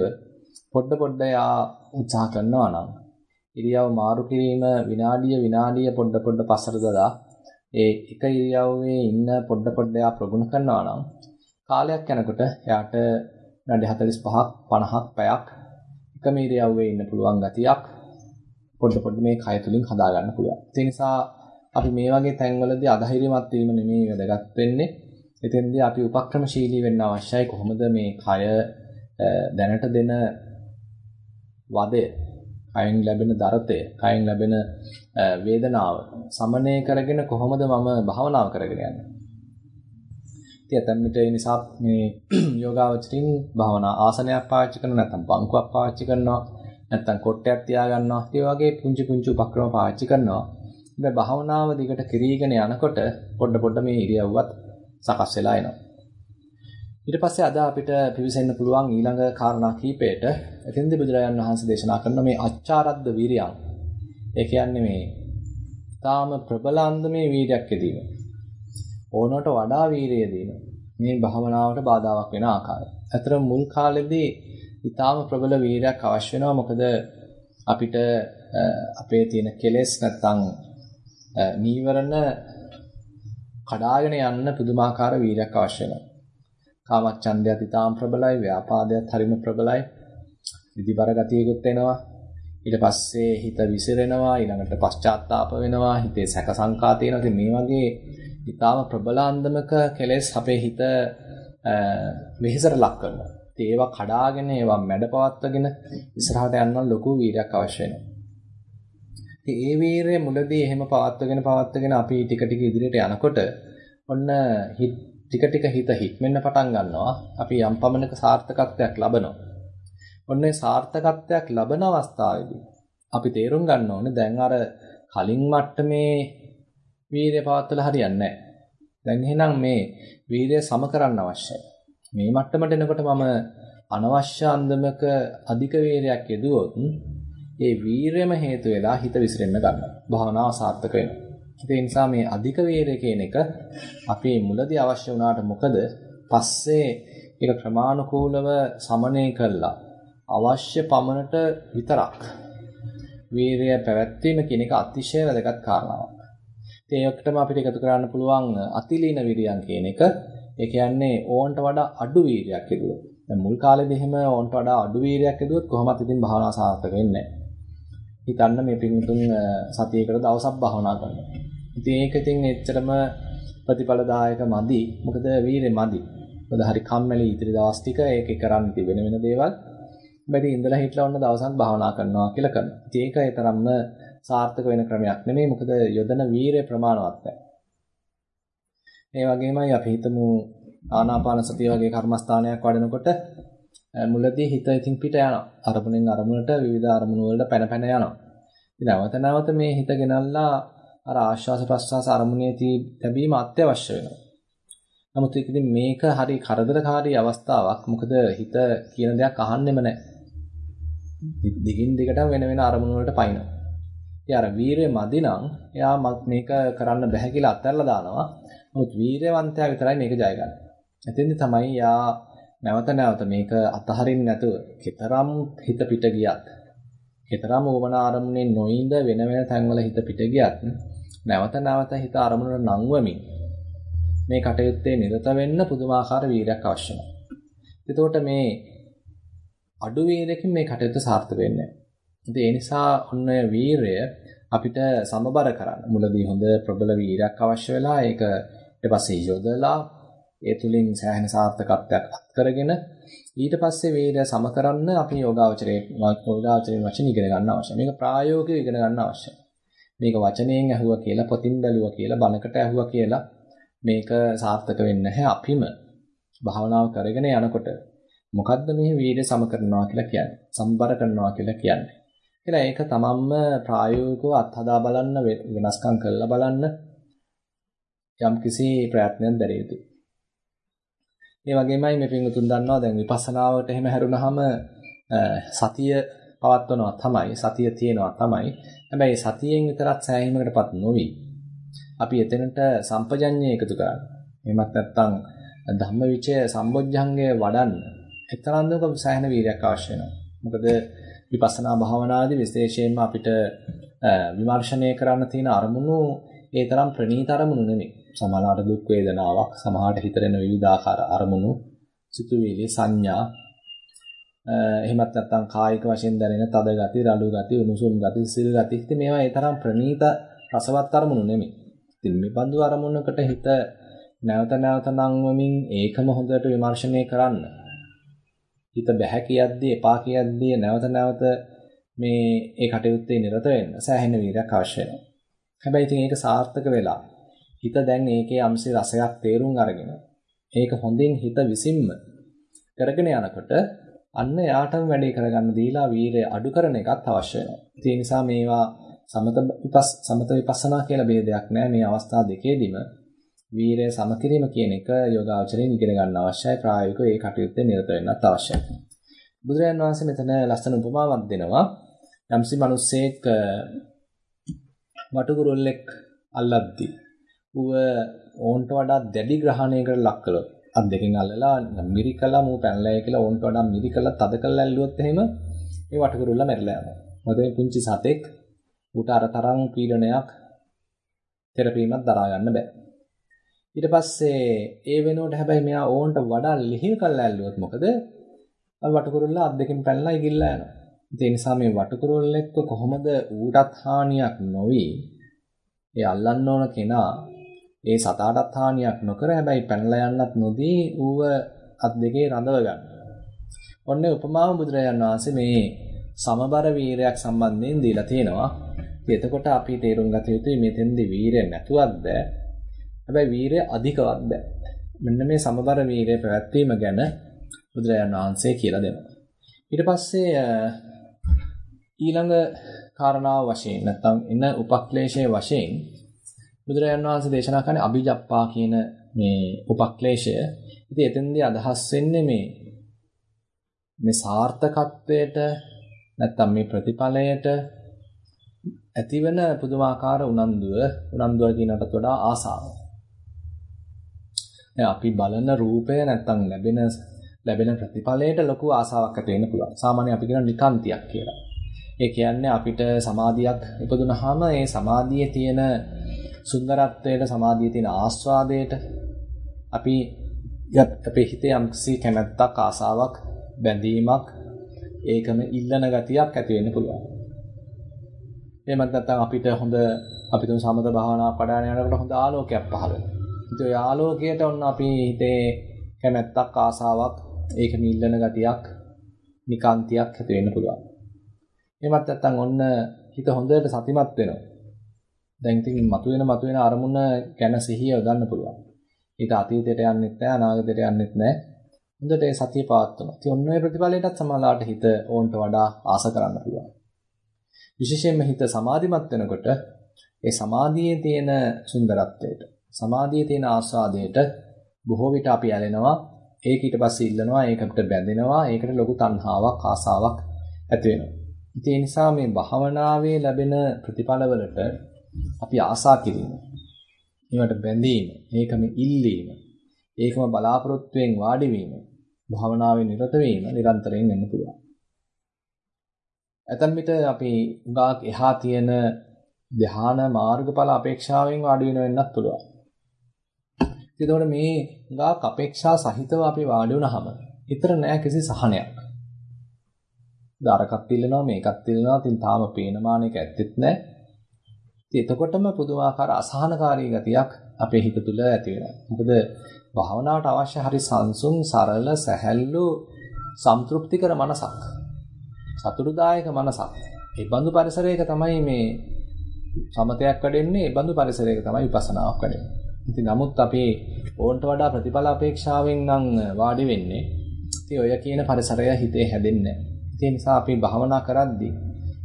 පොඩ පොඩ යා උත්සාහ කරනවා නම් ඉරියව් මාරු කිරීම විනාඩිය විනාඩිය පොඩ පොඩ පස්සට දාලා ඒ එක ඉරියව්වේ ඉන්න පොඩ පොඩ යා ප්‍රගුණ කරනවා නම් කාලයක් යනකොට එයාට විනාඩි 45ක් 50ක් පැයක් එකම ඉරියව්වේ ඉන්න පුළුවන් ගතියක් පොඩ පොඩ මේ කය තුලින් හදා ගන්න පුළුවන්. ඒ නිසා අපි මේ වගේ තැන්වලදී අධෛර්යමත් වීම නෙමෙයි වැදගත් වෙන්නේ. එතෙන්දී අපි උපක්‍රමශීලී වෙන්න අවශ්‍යයි කොහොමද මේ කය දැනට දෙන වදය කයෙන් ලැබෙන දරතය කයෙන් ලැබෙන වේදනාව සමනය කරගෙන කොහොමද මම භාවනාව කරගෙන යන්නේ ඉතින් ඇතැම්මිට ඒ නිසා මේ යෝගාවචරින් භාවනා ආසනයක් පාවිච්චි කරනවා නැත්නම් බංකුවක් පාවිච්චි කරනවා නැත්නම් කොට්ටයක් තියා ගන්නවා ඒ වගේ පුංචි පුංචි උපක්‍රම පාවිච්චි කරනවා හැබැයි භාවනාව දිගට කිරීගෙන යනකොට පොඩ පොඩ මේ ඉරියව්වත් සකස් වෙලා එනවා. ඊට පස්සේ අද අපිට පිවිසෙන්න පුළුවන් ඊළඟ කාරණා කීපයට එතෙන්දී බුදුරජාණන් වහන්සේ දේශනා කරන මේ අච්චාරද්ද වීරියං. ඒ කියන්නේ මේ තාම ප්‍රබලාන්ද මේ වීරයක් යෙදීම. ඕනකට වඩා වීරිය දීම. මේ භාවනාවට බාධාවක් වෙන ආකාරය. අතර මුල් කාලෙදී ඊටාම ප්‍රබල වීරයක් අවශ්‍ය වෙනවා මොකද අපිට අපේ තියෙන කෙලෙස් නැත්තම් නීවරණ කඩාගෙන යන්න පුදුමාකාර වීරයක් අවශ්‍ය වෙනවා. කාමච්ඡන්දයත් ඊටාම් ප්‍රබලයි, ව්‍යාපාදයත් හරිම ප්‍රබලයි. විදිබර ගතියකුත් එනවා. ඊට පස්සේ හිත විසිරෙනවා, ඊළඟට පශ්චාත්තාප වෙනවා, හිතේ සැක සංකා තියෙනවා. ඉතින් මේ වගේ ඊටාම ප්‍රබලාන්දමක කෙලෙස් අපේ හිත වෙහෙසට ලක් කරනවා. ඉතින් ඒවා කඩාගෙන ඒවා මැඩපවත්වගෙන ඉස්සරහට යන්න ලොකු වීරයක් අවශ්‍ය වෙනවා. ඉතින් ඒ වීරය මුලදී එහෙම පවත්වගෙන පවත්වගෙන අපි ටික ටික ඉදිරියට යනකොට ඔන්න ටික ටික හිත හික්මෙන්න පටන් ගන්නවා. අපි යම් පමණක සාර්ථකත්වයක් ලබනවා. ඔන්න සාර්ථකත්වයක් ලබන අවස්ථාවේදී අපි තේරුම් ගන්න ඕනේ දැන් අර කලින් මට්ටමේ වීරය පවත්වලා හරියන්නේ නැහැ. දැන් එහෙනම් මේ වීරය සම කරන්න අවශ්‍යයි. මේ මට්ටමට එනකොට මම අනවශ්‍ය අන්දමක අධික වීරයක් යෙදුවොත් ඒ වීරයම හේතු වෙලා හිත විසිරෙන්න ගන්නවා. භාවනාව සාර්ථක වෙනවා. ඒ නිසා මේ අධික වීරය කියන එක අපේ මුලදී අවශ්‍ය වුණාට මොකද පස්සේ ඒක ක්‍රමානුකූලව සමනය කළා. අවශ්‍ය පමණට විතරක් වීරය පැවැත්වීම කියන එක අතිශය වැදගත් කාරණාවක්. ඉතින් ඒකටම අපිට එකතු කරන්න පුළුවන් අතිලීන විරියන් කියන එක. ඒ කියන්නේ ඕන්ට වඩා අඩු වීරයක් යෙදුවොත්. දැන් මුල් කාලේදී එහෙම ඕන්ට වඩා අඩු වීරයක් යෙදුවොත් කොහොමත් ඉතින් භාවනාව සාර්ථක වෙන්නේ නැහැ. හිතන්න මේ පින්තුන් සතියේකට දවසක් භාවනා කරනවා. ඉතින් ඒක ඉතින් එච්චරම ප්‍රතිඵලදායක මදි. මොකද වීරේ මදි. මොකද හරි කම්මැලි ඉතිරි දවස් ටික ඒකේ කරන්න තිබෙන වෙන දේවල්. බැරි ඉඳලා හිටලා ඔන්න දවසක් භාවනා කරනවා කියලා කරනවා. ඉතින් ඒක ඒ තරම්ම සාර්ථක වෙන ක්‍රමයක් නෙමෙයි. මොකද යොදන වීරය ප්‍රමාණවත් නැහැ. ඒ වගේමයි අපි හිතමු ආනාපාන සතිය වගේ කර්මස්ථානයක් වඩනකොට මුලදී හිත ඉතින් පිට යනවා. අරමුණෙන් අරමුණට විවිධ අරමුණු වලට පැන පැන යනවා. ඉතින් නැවත නැවත මේ හිත ගෙනල්ලා අර ආශ්වාස ප්‍රශ්වාස අරමුණේ තැබීම අත්‍යවශ්‍ය වෙනවා. නමුත් ඉතින් මේක හරි කරදරකාරී අවස්ථාවක්. මොකද හිත කියන දෙයක් අහන්නෙම නැහැ. දිගින් දිගටම වෙන වෙන අරමුණු වලට පයින්නවා. ඉතින් අර වීරය මදි නම් එයා මේක කරන්න බැහැ කියලා අත්හැරලා දානවා. නමුත් වීරයවන්තයා විතරයි මේක ජය ගන්න. එතෙන්දි තමයි යා නැවත නැවත මේක අතහරින්න නැතුව කතරම් හිත පිට ගියත් කතරම් ඕමන ආරමුණේ නොඉඳ වෙන වෙන තැන්වල හිත පිට ගියත් නැවත නැවත හිත අරමුණට නංවමින් මේ කටයුත්තේ නිරත වෙන්න පුදුමාකාර වීරයක් අවශ්‍ය වෙනවා. එතකොට මේ අඩු වීරයකින් මේ කටයුත්ත සාර්ථක වෙන්නේ නැහැ. ඒ නිසා ඔන්න වීරය අපිට සමබර කරන්න මුලදී හොඳ ප්‍රබල වීරයක් අවශ්‍ය වෙලා ඒක ඊට පස්සේ යොදලා ඒ තුලින් සෑහෙන සාර්ථකත්වයක් අත් කරගෙන ඊට පස්සේ වේදය සම කරන්න අපි යෝගාවචරයේ යෝගාවචරයේ වචන ඉගෙන ගන්න අවශ්‍යයි. මේක ප්‍රායෝගිකව ඉගෙන ගන්න අවශ්‍යයි. මේක වචනයෙන් ඇහුවා කියලා, පොතින් බැලුවා කියලා, බණකට ඇහුවා කියලා මේක සාර්ථක වෙන්නේ නැහැ අපිම. භාවනාව කරගෙන යනකොට මොකද්ද මේ වීර්ය සම කරනවා කියලා කියන්නේ? සම්බර කරනවා කියලා කියන්නේ. කියලා ඒක තමන්ම ප්‍රායෝගිකව අත්හදා බලන්න වෙනස්කම් කරලා බලන්න යම් කිසි ප්‍රයත්නයක් දැරිය යුතුයි. ඒ වගේමයි මේ පින්වතුන් දන්නවා දැන් විපස්සනාවට එහෙම හැරුණාම සතිය පවත්වනවා තමයි සතිය තියෙනවා තමයි. හැබැයි සතියෙන් විතරක් සෑහීමකටපත් නොවි. අපි එතනට සම්පජඤ්ඤය එකතු කරන්න. එහෙමත් නැත්නම් ධම්මවිචය සම්බොජ්ජංගය වඩන්න. එතරම්දක සෑහෙන වීර්යයක් අවශ්‍ය වෙනවා. මොකද විපස්සනා භාවනාදී විශේෂයෙන්ම අපිට විමර්ශනය කරන්න තියෙන අරමුණු ඒ තරම් ප්‍රණීත අරමුණු නෙමෙයි. සමහරවිට දුක් වේදනාවක්, සමහරවිට හිතරෙන විවිධාකාර අරමුණු, සිතුවිලි, සංඥා එහෙමත් නැත්නම් කායික වශයෙන් දැනෙන තද ගති, රළු ගති, උණුසුම් ගති, සිල් ගති. ඉතින් මේවා ඒ තරම් ප්‍රණීත රසවත් අරමුණු නෙමෙයි. ඉතින් මේ බඳු අරමුණකට හිත නැවත නැවත නංවමින් ඒකම හොඳට විමර්ශනය කරන්න. හිත බැහැ කියද්දී, එපා කියද්දී නැවත නැවත මේ ඒ කටයුත්තේ නිරත වෙන්න සෑහෙන වීරයක් අවශ්‍ය වෙනවා. හැබැයි ඉතින් ඒක සාර්ථක වෙලා හිත දැන් ඒකේ අම්සේ රසයක් තේරුම් අරගෙන ඒක හොඳින් හිත විසින්ම කරගෙන යනකොට අන්න යාටම වැඩේ කරගන්න දීලා වීරය අඩු කරන එකත් අවශ්‍ය වෙනවා. ඒ නිසා මේවා සමත විපස් සමත විපස්සනා කියලා ભેදයක් නැහැ. මේ අවස්ථා දෙකේදීම වීරය සමකිරීම කියන එක යෝගාචරයෙන් ඉගෙන ගන්න අවශ්‍යයි. ප්‍රායෝගිකව ඒ කටයුත්තේ නිරත වෙන්නත් අවශ්‍යයි. බුදුරජාන් වහන්සේ මෙතන ලස්සන උපමාවක් දෙනවා. යම්සි මිනිස්සෙක් වටුකුරුල්ලෙක් අල්ලද්දී ඌව ඕන්ට වඩා දැඩි ග්‍රහණයකට ලක් කළොත් අත් දෙකෙන් අල්ලලා මිරිකලා මූ පැනලා කියලා ඕන්ට වඩා මිරිකලා තද කරලා ඇල්ලුවොත් එහෙම මේ වටකුරුල්ල මැරිලා යනවා. මොකද මේ පුංචි සතෙක් ඌට අර තරම් පීඩනයක් තෙරපීමක් දරා ගන්න බෑ. ඊට පස්සේ ඒ වෙනුවට හැබැයි මෙයා ඕන්ට වඩා ලිහිල් කරලා ඇල්ලුවොත් මොකද? අර වටකුරුල්ල අත් දෙකෙන් පැනලා ඉගිල්ලා යනවා. ඒ නිසා මේ වටකුරුල්ලෙක්ව කොහොමද ඌටත් හානියක් නොවි ඒ අල්ලන්න ඕන කෙනා ඒ සතාටත් හානියක් නොකර හැබැයි පැනලා යන්නත් නොදී ඌව අත් දෙකේ රඳව ගන්න. ඔන්න උපමාව බුදුරජාණන් වහන්සේ මේ සමබර වීරයක් සම්බන්ධයෙන් දීලා තියෙනවා. එතකොට අපි තේරුම් ගත යුතුයි මෙතෙන්දී වීරය නැතුවක්ද හැබැයි වීරය අධිකවත්ද මෙන්න මේ සමබර වීරය පැවැත්වීම ගැන බුදුරජාණන් වහන්සේ කියලා දෙනවා. ඊට පස්සේ ඊළඟ කාරණාව වශයෙන් නැත්නම් එන උපක්ලේශයේ වශයෙන් බුදුරජාණන් වහන්සේ දේශනා කරන්නේ අභිජප්පා කියන මේ උපක්ලේශය. ඉතින් එතෙන්දී අදහස් වෙන්නේ මේ මේ සාර්ථකත්වයට නැත්තම් මේ ප්‍රතිඵලයට ඇතිවන පුදුමාකාර උනන්දුව උනන්දුව කියනකට වඩා ආසාව. අපි බලන රූපය නැත්තම් ලැබෙන ලැබෙන ප්‍රතිඵලයට ලොකු ආසාවක් ඇති වෙන්න පුළුවන්. සාමාන්‍යයෙන් අපි කියන නිකාන්තියක් කියලා. ඒ කියන්නේ අපිට සමාධියක් ඉපදුනහම ඒ සමාධියේ තියෙන සුන්දරත්වයට සමාධියේ තියෙන ආස්වාදයට අපි අපේ හිතේ යම්කිසි කැමැත්තක් ආසාවක් බැඳීමක් ඒකම ඉල්ලන ගතියක් ඇති වෙන්න පුළුවන්. එහෙමත් නැත්නම් අපිට හොඳ අපි තුන් සමත භාවනාවක් වඩාගෙන යනකොට හොඳ ආලෝකයක් පහළ වෙනවා. ඉතින් ඒ ආලෝකයට ඔන්න අපි හිතේ කැමැත්තක් ආසාවක් ඒකම ඉල්ලන ගතියක් නිකාන්තියක් ඇති වෙන්න පුළුවන්. එහෙමත් නැත්නම් ඔන්න හිත හොඳට සතිමත් වෙනවා. දැන් ඉතින් මතුවෙන මතුවෙන අරමුණ ගැන සිහිය ගන්න පුළුවන්. හිත අතීතයට යන්නෙත් නැහැ අනාගතයට යන්නෙත් නැහැ. හොඳට ඒ සතිය පවත්වනවා. ඉතින් ඔන්න ඔය ප්‍රතිඵලයටත් සමාලාට හිත ඕන්ට වඩා ආස කරන්න පුළුවන්. විශේෂයෙන්ම හිත සමාධිමත් වෙනකොට ඒ සමාධියේ තියෙන සුන්දරත්වයට සමාධියේ තියෙන ආස්වාදයට බොහෝ විට අපි ඇලෙනවා ඒක ඊට පස්සේ ඉල්ලනවා ඒකට බැඳෙනවා ඒකට ලොකු තණ්හාවක් ආසාවක් ඇති වෙනවා ඒ නිසා මේ භාවනාවේ ලැබෙන ප්‍රතිඵලවලට අපි ආසා කිරීම ඒවට බැඳීම ඒකම ඉල්ලීම ඒකම බලාපොරොත්තුෙන් වාඩි වීම භාවනාවේ නිරත වීම නිරන්තරයෙන් වෙන්න පුළුවන් ඇතන් විට අපි උගාක් එහා තියෙන ධ්‍යාන මාර්ගඵල අපේක්ෂාවෙන් වාඩි වෙන වෙන්නත් පුළුවන්. එතකොට මේ උගාක් අපේක්ෂා සහිතව අපි වාඩි වුණාම ඊතර නෑ කිසි සහනයක්. දාරකත් ඉල්ලනවා මේකත් ඉල්ලනවා ඉතින් තාම පේන මානෙක ඇත්තෙත් නෑ. ඉතින් එතකොටම පුදුමාකාර අසහනකාරී ගතියක් අපේ හිත තුළ ඇති වෙනවා. මොකද භාවනාවට අවශ්‍ය හරි සංසුන් සරල සැහැල්ලු සම්තෘප්තිකර මනසක්. සතුටුදායක මනසක්. ඒ බඳු පරිසරයක තමයි මේ සමතයක් වැඩෙන්නේ, ඒ බඳු පරිසරයක තමයි විපස්සනාවක් වැඩෙන්නේ. ඉතින් නමුත් අපි ඕන්ට වඩා ප්‍රතිඵල අපේක්ෂාවෙන් නම් වාඩි වෙන්නේ. ඉතින් ඔය කියන පරිසරය හිතේ හැදෙන්නේ නැහැ. ඒ නිසා අපි භාවනා කරද්දී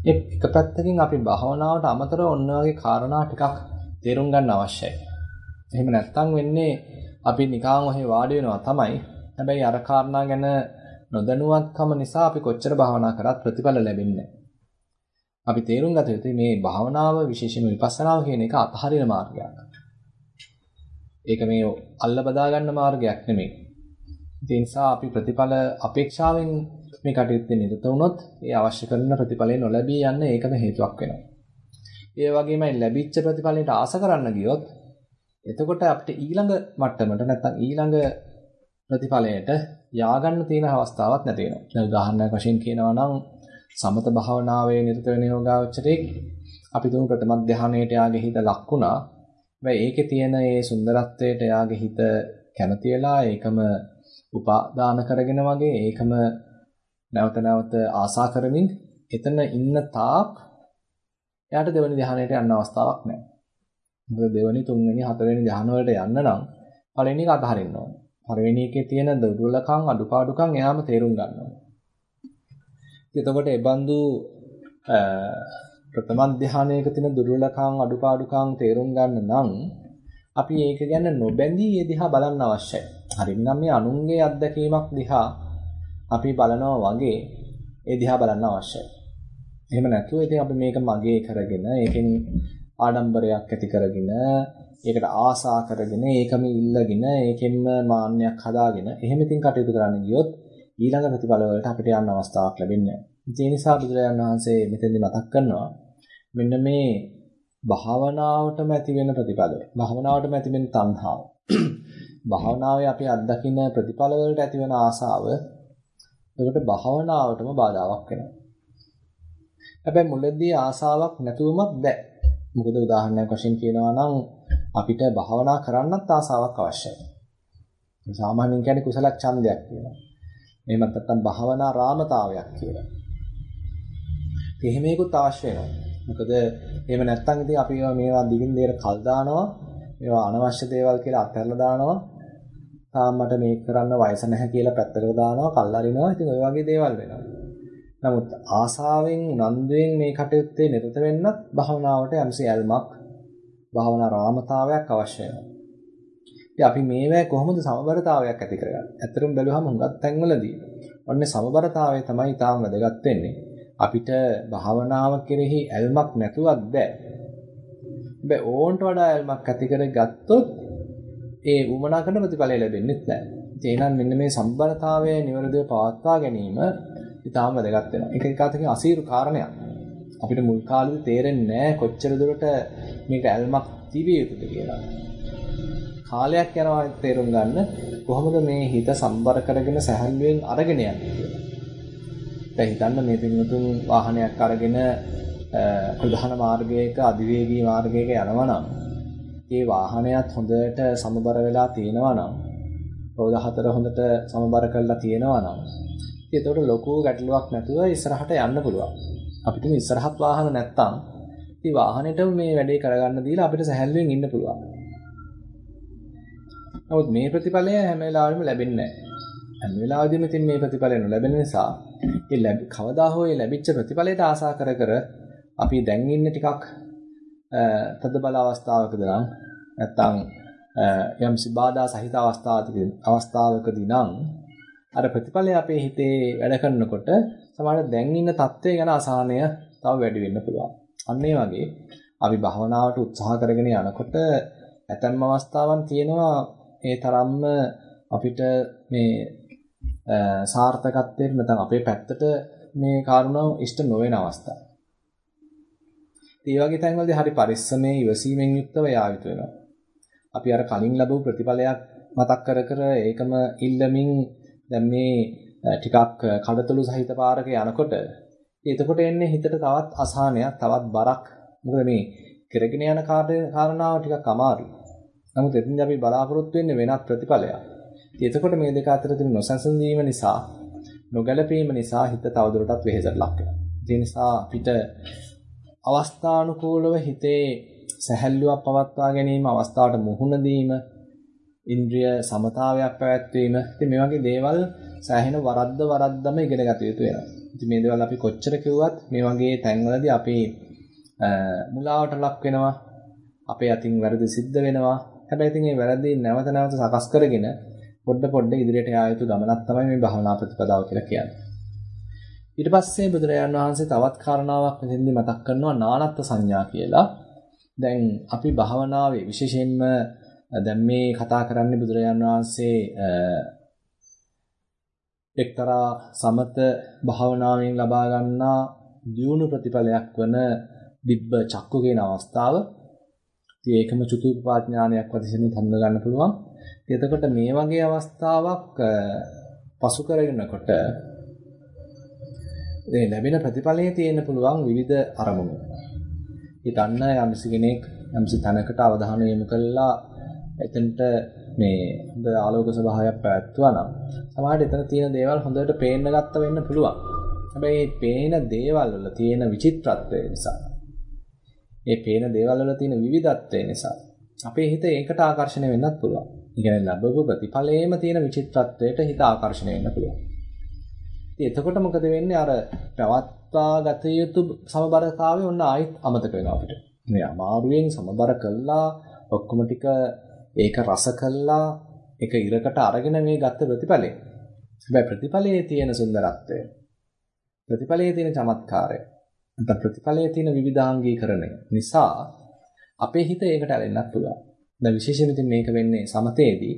එක පැත්තකින් අපි භාවනාවට අමතරව ඔන්න වගේ කාරණා ටිකක් තේරුම් ගන්න අවශ්‍යයි. එහෙම නැත්නම් වෙන්නේ අපි නිකන් ඔහේ වාඩි වෙනවා තමයි. හැබැයි අර කාරණා ගැන නොදැනුවත්කම නිසා අපි කොච්චර භාවනා කරත් ප්‍රතිඵල ලැබෙන්නේ අපි තේරුම් ගත යුතුයි මේ භාවනාව විශේෂයෙන්ම විපස්සනාව කියන එක අතහරින මාර්ගයක්. ඒක මේ අල්ල බදා ගන්න මාර්ගයක් නෙමෙයි. ඒ නිසා අපි ප්‍රතිඵල අපේක්ෂාවෙන් මේ කටයුත්තේ නිරත වුණොත් ඒ අවශ්‍ය කරන ප්‍රතිඵලය නොලැබී යන්න ඒකම හේතුවක් වෙනවා. ඒ වගේමයි ලැබිච්ච ප්‍රතිඵලයට ආස කරන්න ගියොත් එතකොට අපිට ඊළඟ මට්ටමට නැත්නම් ඊළඟ ප්‍රතිඵලයට ය아가න්න තියෙන අවස්ථාවක් නැති වෙනවා. දැන් උදාහරණයක් වශයෙන් කියනවා නම් සමත භාවනාවේ නිරත වෙන යෝගාවචරයේ අපි තුමු ප්‍රථම ධානයේට යාගේ හිත ලක්ුණා. හැබැයි ඒකේ තියෙන ඒ සුන්දරත්වයට යාගේ හිත කැමති වෙලා ඒකම උපාදාන කරගෙන වගේ ඒකම නැවත නැවත ආසා කරමින් එතන ඉන්න තාක් එයාට දෙවෙනි ධානයට යන්න අවස්ථාවක් නැහැ. මොකද දෙවෙනි තුන්වෙනි හතරවෙනි ධාන වලට යන්න නම් පළවෙනි එක අතහරින්න ඕනේ. පළවෙනි එකේ තියෙන දුර්වලකම් අඩුපාඩුකම් එයාම තේරුම් ගන්නවා. එතකොට ඒ බඳු ප්‍රථම ධානයක තියෙන දුර්වලකම් අඩුපාඩුකම් තේරුම් ගන්න නම් අපි ඒක ගැන නොබැඳී ඒ දිහා බලන්න අවශ්‍යයි. හරිනම් මේ අනුන්ගේ අත්දැකීමක් දිහා අපි බලනවා වගේ ඒ දිහා බලන්න අවශ්‍යයි. එහෙම නැතුව ඉතින් අපි මේක මගේ කරගෙන ඒකෙන් ආඩම්බරයක් ඇති කරගෙන ඒකට ආසා කරගෙන ඒකම ඉල්ලගෙන ඒකෙන්ම මාන්නයක් හදාගෙන එහෙම ඉතින් කටයුතු කරන්න ගියොත් ඊළඟ ප්‍රතිඵල වලට අපිට යන්න අවස්ථාවක් ලැබෙන්නේ නැහැ. ඒ නිසා බුදුරජාණන් වහන්සේ මෙතෙන්දි මතක් කරනවා මෙන්න මේ භාවනාවටම ඇති වෙන ප්‍රතිඵලය. භාවනාවටම ඇති වෙන තණ්හාව. භාවනාවේ අපි අත්දකින්න ප්‍රතිඵල වලට ඇති වෙන ආසාව එතකොට භාවනාවටම බාධාවක් වෙනවා. හැබැයි මුලදී ආසාවක් නැතුවමත් බෑ. මොකද උදාහරණයක් වශයෙන් කියනවා නම් අපිට භාවනා කරන්නත් ආසාවක් අවශ්‍යයි. සාමාන්‍යයෙන් කියන්නේ කුසල ඡන්දයක් කියලා. එහෙමත් නැත්නම් භාවනා රාමතාවයක් කියලා. එහෙම එකකුත් අවශ්‍ය වෙනවා. මොකද එහෙම නැත්නම් ඉතින් අපි මේවා දිගින් දිගට කල් දානවා. මේවා අනවශ්‍ය දේවල් කියලා අත්හැරලා දානවා. තාම මට මේක කරන්න වයස නැහැ කියලා පැත්තකට දානවා, කල් අරිනවා. ඉතින් ওই වගේ දේවල් වෙනවා. නමුත් ආසාවෙන් උනන්දුවෙන් මේ කටයුත්තේ නිරත වෙන්නත් භාවනාවට යම්සි ඇල්මක් භාවනා රාමතාවයක් අවශ්‍ය වෙනවා. ඉතින් අපි මේවැ කොහොමද සමබරතාවයක් ඇති කරගන්නේ? ඇත්තටම බැලුවම හුඟක් තැන්වලදී ඔන්නේ සමබරතාවය තමයි ඊටාම වැදගත් වෙන්නේ. අපිට භාවනාව කෙරෙහි ඇල්මක් නැතුවත් බෑ. හැබැයි ඕන්ට වඩා ඇල්මක් ඇති කරගත්තොත් ඒ උමනා කරන ප්‍රතිඵලය ලැබෙන්නේ නැහැ. ඒ එහෙනම් මෙන්න මේ සම්බරතාවය නිවැරදිව පවත්වා ගැනීම ඊටාම වැදගත් වෙනවා. ඒක එකwidehatකින් අසීරු කාරණයක්. අපිට මුල් කාලෙදි තේරෙන්නේ නැහැ කොච්චර දුරට මේක ඇල්මක් තිබිය යුතුද කියලා. කාලයක් යනවා තේරුම් ගන්න කොහොමද මේ හිත සම්බර කරගෙන සැහැල්ලුවෙන් අරගෙන යන්නේ කියලා. දැන් හිතන්න මේ පින්වතුන් වාහනයක් අරගෙන ප්‍රධාන මාර්ගයක අධිවේගී මාර්ගයක යනවා නම් ඒ වාහනයත් හොඳට සමබර වෙලා තියෙනවා නම් රෝද හතර හොඳට සමබර කරලා තියෙනවා නම් ඒතකොට ලොකු ගැටලුවක් නැතුව ඉස්සරහට යන්න පුළුවන්. අපිට මේ ඉස්සරහත් වාහන නැත්තම් ඉතින් වාහනෙට මේ වැඩේ කරගන්න දීලා අපිට සැහැල්ලුවෙන් ඉන්න පුළුවන්. නමුත් මේ ප්‍රතිඵලය හැම වෙලාවෙම ලැබෙන්නේ නැහැ. හැම වෙලාවෙදිම ඉතින් මේ ප්‍රතිඵලය නොලැබෙන නිසා ඒ ලැබ කවදා හෝ ඒ ලැබිච්ච ප්‍රතිඵලයට ආසා කර කර අපි දැන් ඉන්නේ ටිකක් තද බල අවස්ථාවකද නම් නැත්තම් යම් සිබාදා සහිත අවස්ථාවකදී අවස්ථාවකදී නම් අර ප්‍රතිඵලය අපේ හිතේ වැඩ කරනකොට සමහරවිට දැන් ඉන්න தත්ත්වය ගැන අසහනය තව වැඩි වෙන්න පුළුවන්. අන්න ඒ වගේ අපි භවනාවට උත්සාහ කරගෙන යනකොට ඇතැම් අවස්ථාවන් තියෙනවා ඒ තරම්ම අපිට මේ සාර්ථකත්වයට නැත්නම් අපේ පැත්තට මේ කාරණා ඉෂ්ට නොවන අවස්ථා. ඒ වගේ තැන්වලදී හරි පරිස්සමේ ඉවසීමෙන් යුක්තව යා යුතු වෙනවා. අපි අර කලින් ලැබු ප්‍රතිඵලයක් මතක් කර කර ඒකම ඉල්ලමින් දැන් මේ ටිකක් කඩතොළු සහිත පාරක යනකොට එතකොට එන්නේ හිතට තවත් අසහනයක් තවත් බරක් මොකද මේ කරගෙන යන කාරණාව ටිකක් අමාරුයි. නමුත් එතින්ද අපි බලාපොරොත්තු වෙන්නේ වෙනත් ප්‍රතිඵලයක්. එතකොට මේ දෙක අතර තියෙන නොසන්සඳීම නිසා නොගැලපීම නිසා හිත තවදුරටත් වෙහෙසට ලක් වෙනවා. ඒ නිසා අපිට අවස්ථානුකූලව හිතේ සැහැල්ලුවක් පවත්වා ගැනීම අවස්ථාවට මුහුණ දීම ඉන්ද්‍රිය සමතාවයක් පැවැත්වීම ඉතින් මේ වගේ දේවල් සෑහෙන වරද්ද වරද්දම ඉගෙන ගත යුතු වෙනවා. ඉතින් මේ දේවල් අපි කොච්චර කිව්වත් මේ වගේ තැන්වලදී අපි මුලාවට ලක් වෙනවා. අපේ අතින් වැරදි සිද්ධ වෙනවා. හැබැයි ඉතින් මේ වැරදි නැවත නැවත සකස් කරගෙන පොඩ පොඩ ඉදිරියට යා යුතු ගමනක් තමයි මේ භාවනා ප්‍රතිපදාව කියලා කියන්නේ. ඊට පස්සේ බුදුරජාණන් වහන්සේ තවත් කාරණාවක් මෙතෙන්දි මතක් කරනවා නානත්ත් සංඥා කියලා. දැන් අපි භාවනාවේ විශේෂයෙන්ම දැන් මේ කතා කරන්නේ බුදුරජාණන් වහන්සේ එක්තරා සමත භාවනාවෙන් ලබා ගන්නා දියුණු ප්‍රතිඵලයක් වන දිබ්බ චක්කු කියන අවස්ථාව. ඉතින් ඒකම චතුප්පාඥානයක් වශයෙන් හඳුන ගන්න පුළුවන්. එතකොට මේ වගේ අවස්ථාවක් පසු කරගෙනකොට ඒ ලැබෙන ප්‍රතිඵලයේ තියෙන්න පුළුවන් විවිධ අරමුණු. හිතන්න යම්සි කෙනෙක් යම්සි තැනකට අවධානය යොමු කළා එතනට මේ හොඳ ආලෝක ස්වභාවයක් පැවැත්වුවා නම් සමහරවිට එතන තියෙන දේවල් හොඳට පේන්න ගත්ත වෙන්න පුළුවන්. හැබැයි මේ පේන දේවල් වල තියෙන විචිත්‍රත්වය නිසා මේ පේන දේවල් වල තියෙන විවිධත්වය නිසා අපේ හිත ඒකට ආකර්ෂණය වෙන්නත් පුළුවන්. ඒ කියන්නේ ලැබපු ප්‍රතිඵලයේම තියෙන විචිත්‍රත්වයට හිත ආකර්ෂණය වෙන්න පුළුවන්. ඉතින් එතකොට මොකද වෙන්නේ අර පවත්වා ගත යුතු සමබරතාවය ඔන්න ආයෙත් අමතක වෙනවා අපිට. මේ අමාරුවෙන් සමබර කළා ඔක්කොම ටික ඒක රස කළා ඒක ඉරකට අරගෙන මේ ගත්ත ප්‍රතිඵලය. හැබැයි ප්‍රතිඵලයේ තියෙන සුන්දරත්වය ප්‍රතිඵලයේ තියෙන චමත්කාරය නැත්නම් ප්‍රතිඵලයේ තියෙන විවිධාංගීකරණය නිසා අපේ හිත ඒකට ඇලෙන්නත් පුළුවන්. දැන් විශේෂයෙන් ඉතින් මේක වෙන්නේ සමතේදී.